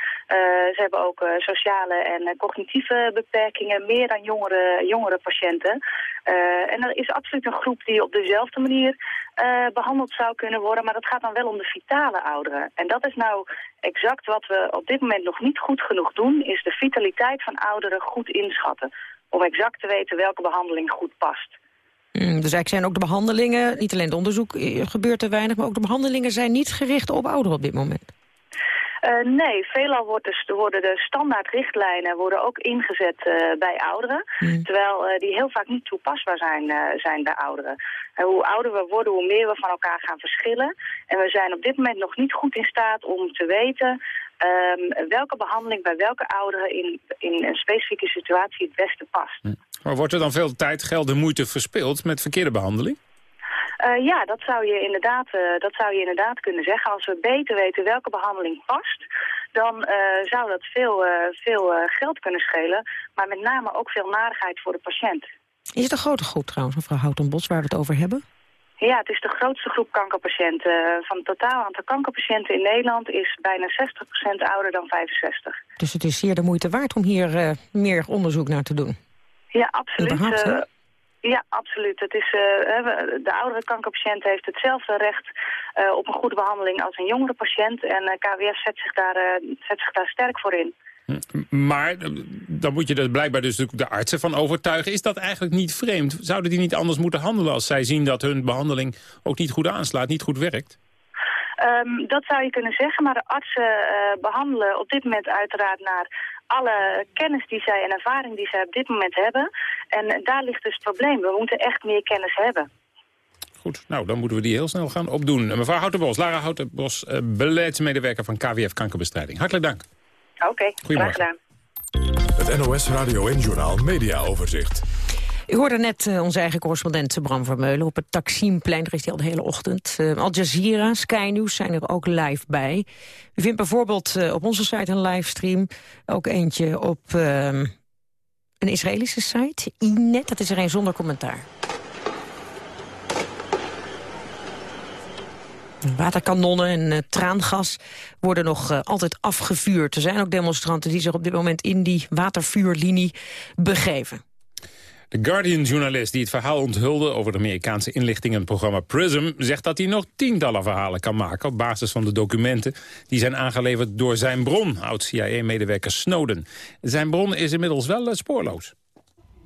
ze hebben ook sociale en cognitieve beperkingen, meer dan jongere, jongere patiënten. en er is absoluut een groep die op dezelfde manier behandeld zou kunnen worden, maar dat gaat dan wel om de vitale ouderen. En dat is nou exact wat we op dit moment nog niet goed genoeg doen, is de vitaliteit van ouderen goed inschatten. Om exact te weten welke behandeling goed past. Mm, dus eigenlijk zijn ook de behandelingen, niet alleen het onderzoek gebeurt er weinig, maar ook de behandelingen zijn niet gericht op ouderen op dit moment. Uh, nee, veelal wordt dus, worden de standaardrichtlijnen worden ook ingezet uh, bij ouderen. Mm. Terwijl uh, die heel vaak niet toepasbaar zijn, zijn bij ouderen. hoe ouder we worden, hoe meer we van elkaar gaan verschillen. En we zijn op dit moment nog niet goed in staat om te weten... Um, welke behandeling bij welke ouderen in, in een specifieke situatie het beste past. Mm. Maar wordt er dan veel tijd, geld en moeite verspild met verkeerde behandeling? Uh, ja, dat zou, je inderdaad, uh, dat zou je inderdaad kunnen zeggen. Als we beter weten welke behandeling past, dan uh, zou dat veel, veel geld kunnen schelen. Maar met name ook veel narigheid voor de patiënt. Is het een grote groep trouwens, mevrouw Houtenbos, waar we het over hebben? Ja, het is de grootste groep kankerpatiënten. Van het totaal aantal kankerpatiënten in Nederland is bijna 60% ouder dan 65. Dus het is zeer de moeite waard om hier meer onderzoek naar te doen? Ja, absoluut. Ja, absoluut. Het is, uh, de oudere kankerpatiënt heeft hetzelfde recht uh, op een goede behandeling als een jongere patiënt. En uh, KWS zet zich, daar, zet zich daar sterk voor in. Maar dan moet je er blijkbaar dus de artsen van overtuigen. Is dat eigenlijk niet vreemd? Zouden die niet anders moeten handelen als zij zien dat hun behandeling ook niet goed aanslaat, niet goed werkt? Ehm, dat zou je kunnen zeggen, maar de artsen behandelen op dit moment uiteraard naar alle kennis die zij en ervaring die zij op dit moment hebben. En daar ligt dus het probleem. We moeten echt meer kennis hebben. Goed, nou dan moeten we die heel snel gaan opdoen. Mevrouw Houtenbos, Lara Houtenbos, beleidsmedewerker van KWF Kankerbestrijding. Hartelijk dank. Oké, okay, graag gedaan. Het NOS Radio en Journal Media Overzicht. U hoorde net uh, onze eigen correspondent Bram Vermeulen op het Taksimplein. Daar is hij al de hele ochtend. Uh, Al Jazeera, Sky News zijn er ook live bij. U vindt bijvoorbeeld uh, op onze site een livestream. Ook eentje op ehm, een Israëlische site, Inet. Dat is er een zonder commentaar. Waterkanonnen en traangas worden nog altijd afgevuurd. Er zijn ook demonstranten die zich op dit moment in die watervuurlinie begeven. De Guardian-journalist die het verhaal onthulde over het Amerikaanse inlichtingenprogramma PRISM... zegt dat hij nog tientallen verhalen kan maken op basis van de documenten... die zijn aangeleverd door zijn bron, oud-CIA-medewerker Snowden. Zijn bron is inmiddels wel uh, spoorloos.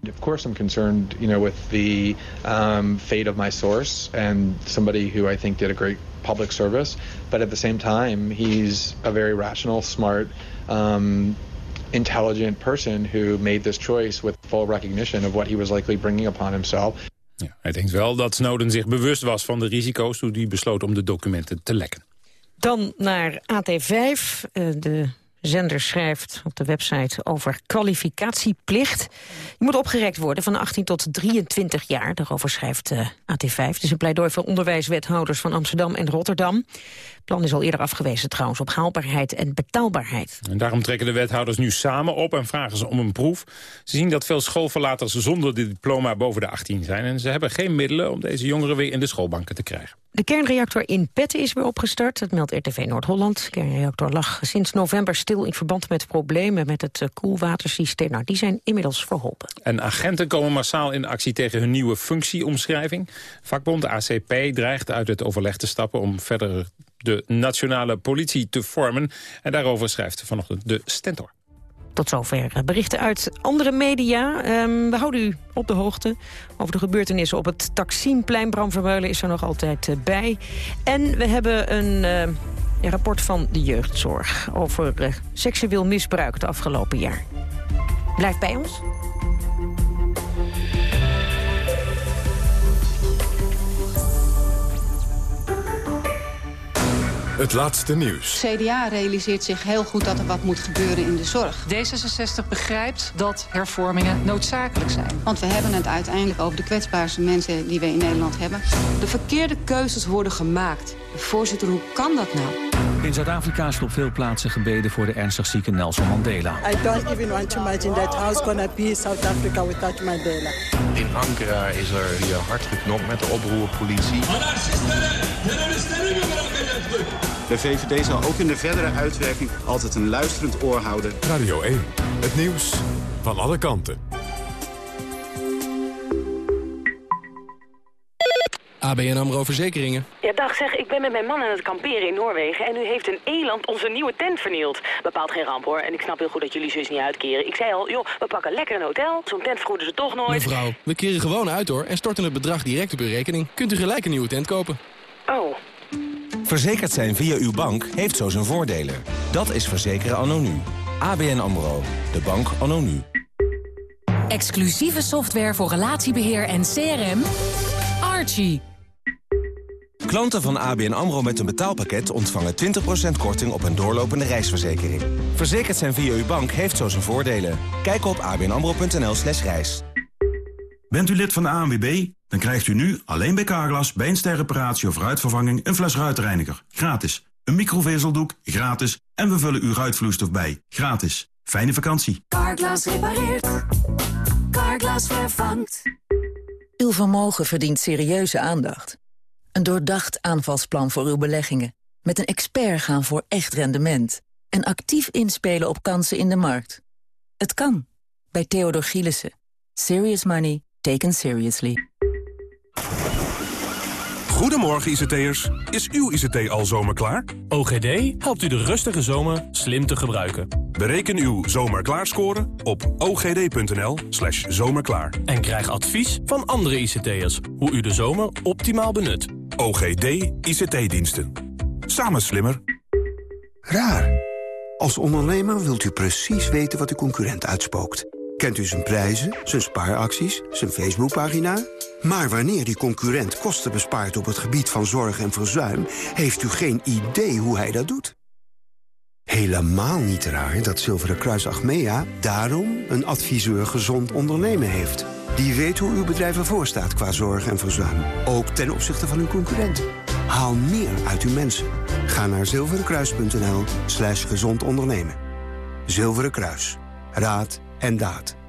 Of course, I'm concerned, you know, with the um, fate of my source and somebody who I think did a great public service. But at the same time, he's a very rational, smart, um, intelligent person who made this choice with full recognition of what he was likely bringing upon himself. Ja, hij denkt wel dat Snowden zich bewust was van de risico's toen hij besloot om de documenten te lekken. Dan naar AT5, eh, de zender schrijft op de website over kwalificatieplicht. Je moet opgerekt worden van 18 tot 23 jaar. Daarover schrijft eh, AT5. Het is een pleidooi voor onderwijswethouders van Amsterdam en Rotterdam. Het plan is al eerder afgewezen trouwens op haalbaarheid en betaalbaarheid. En daarom trekken de wethouders nu samen op en vragen ze om een proef. Ze zien dat veel schoolverlaters zonder diploma boven de 18 zijn. En ze hebben geen middelen om deze jongeren weer in de schoolbanken te krijgen. De kernreactor in Petten is weer opgestart. Dat meldt RTV Noord-Holland. De kernreactor lag sinds november stil in verband met problemen met het eh, koelwatersysteem. Nou, die zijn inmiddels verholpen. En agenten komen massaal in actie tegen hun nieuwe functieomschrijving. Vakbond ACP dreigt uit het overleg te stappen om verder de nationale politie te vormen. En daarover schrijft vanochtend de Stentor. Tot zover berichten uit andere media. Um, we houden u op de hoogte over de gebeurtenissen op het Taksimplein. Bram is er nog altijd uh, bij. En we hebben een uh, rapport van de jeugdzorg over seksueel misbruik het afgelopen jaar. Blijf bij ons. Het laatste nieuws. CDA realiseert zich heel goed dat er wat moet gebeuren in de zorg. D66 begrijpt dat hervormingen noodzakelijk zijn. Want we hebben het uiteindelijk over de kwetsbaarste mensen die we in Nederland hebben. De verkeerde keuzes worden gemaakt. Voorzitter, hoe kan dat nou? In Zuid-Afrika is op veel plaatsen gebeden voor de ernstig zieke Nelson Mandela. I don't even want to imagine that house gonna be South Africa without Mandela. In Ankara is er hier hard geknopt met de oproerpolitie. De VVD zal ook in de verdere uitwerking altijd een luisterend oor houden. Radio 1, het nieuws van alle kanten. ABN AMRO Verzekeringen. Ja, dag zeg, ik ben met mijn man aan het kamperen in Noorwegen... en nu heeft een eland onze nieuwe tent vernield. Bepaalt geen ramp, hoor. En ik snap heel goed dat jullie zus niet uitkeren. Ik zei al, joh, we pakken lekker een hotel. Zo'n tent vergoeden ze toch nooit. Mevrouw, we keren gewoon uit, hoor. En storten het bedrag direct op uw rekening. Kunt u gelijk een nieuwe tent kopen. Oh. Verzekerd zijn via uw bank heeft zo zijn voordelen. Dat is verzekeren anonu. ABN AMRO. De bank anonu. Exclusieve software voor relatiebeheer en CRM. Archie. Klanten van ABN AMRO met een betaalpakket ontvangen 20% korting op een doorlopende reisverzekering. Verzekerd zijn via uw bank heeft zo zijn voordelen. Kijk op abnamro.nl slash reis. Bent u lid van de ANWB? Dan krijgt u nu alleen bij Carglass bij een sterreparatie of ruitvervanging een fles ruitreiniger. Gratis. Een microvezeldoek. Gratis. En we vullen uw ruitvloeistof bij. Gratis. Fijne vakantie. Carglass repareert. Carglass vervangt. Uw vermogen verdient serieuze aandacht. Een doordacht aanvalsplan voor uw beleggingen. Met een expert gaan voor echt rendement. En actief inspelen op kansen in de markt. Het kan. Bij Theodor Gielissen. Serious money taken seriously. Goedemorgen ICT'ers. Is uw ICT al zomerklaar? OGD helpt u de rustige zomer slim te gebruiken. Bereken uw zomerklaarscore op ogd.nl slash zomerklaar. En krijg advies van andere ICT'ers hoe u de zomer optimaal benut. OGD ICT-diensten. Samen slimmer. Raar. Als ondernemer wilt u precies weten wat uw concurrent uitspookt. Kent u zijn prijzen, zijn spaaracties, zijn Facebookpagina? Maar wanneer die concurrent kosten bespaart op het gebied van zorg en verzuim... heeft u geen idee hoe hij dat doet. Helemaal niet raar dat Zilveren Kruis Achmea daarom een adviseur gezond ondernemen heeft. Die weet hoe uw bedrijf ervoor staat qua zorg en verzuim. Ook ten opzichte van uw concurrent. Haal meer uit uw mensen. Ga naar zilverenkruis.nl slash gezond ondernemen. Zilveren Kruis. Raad en daad.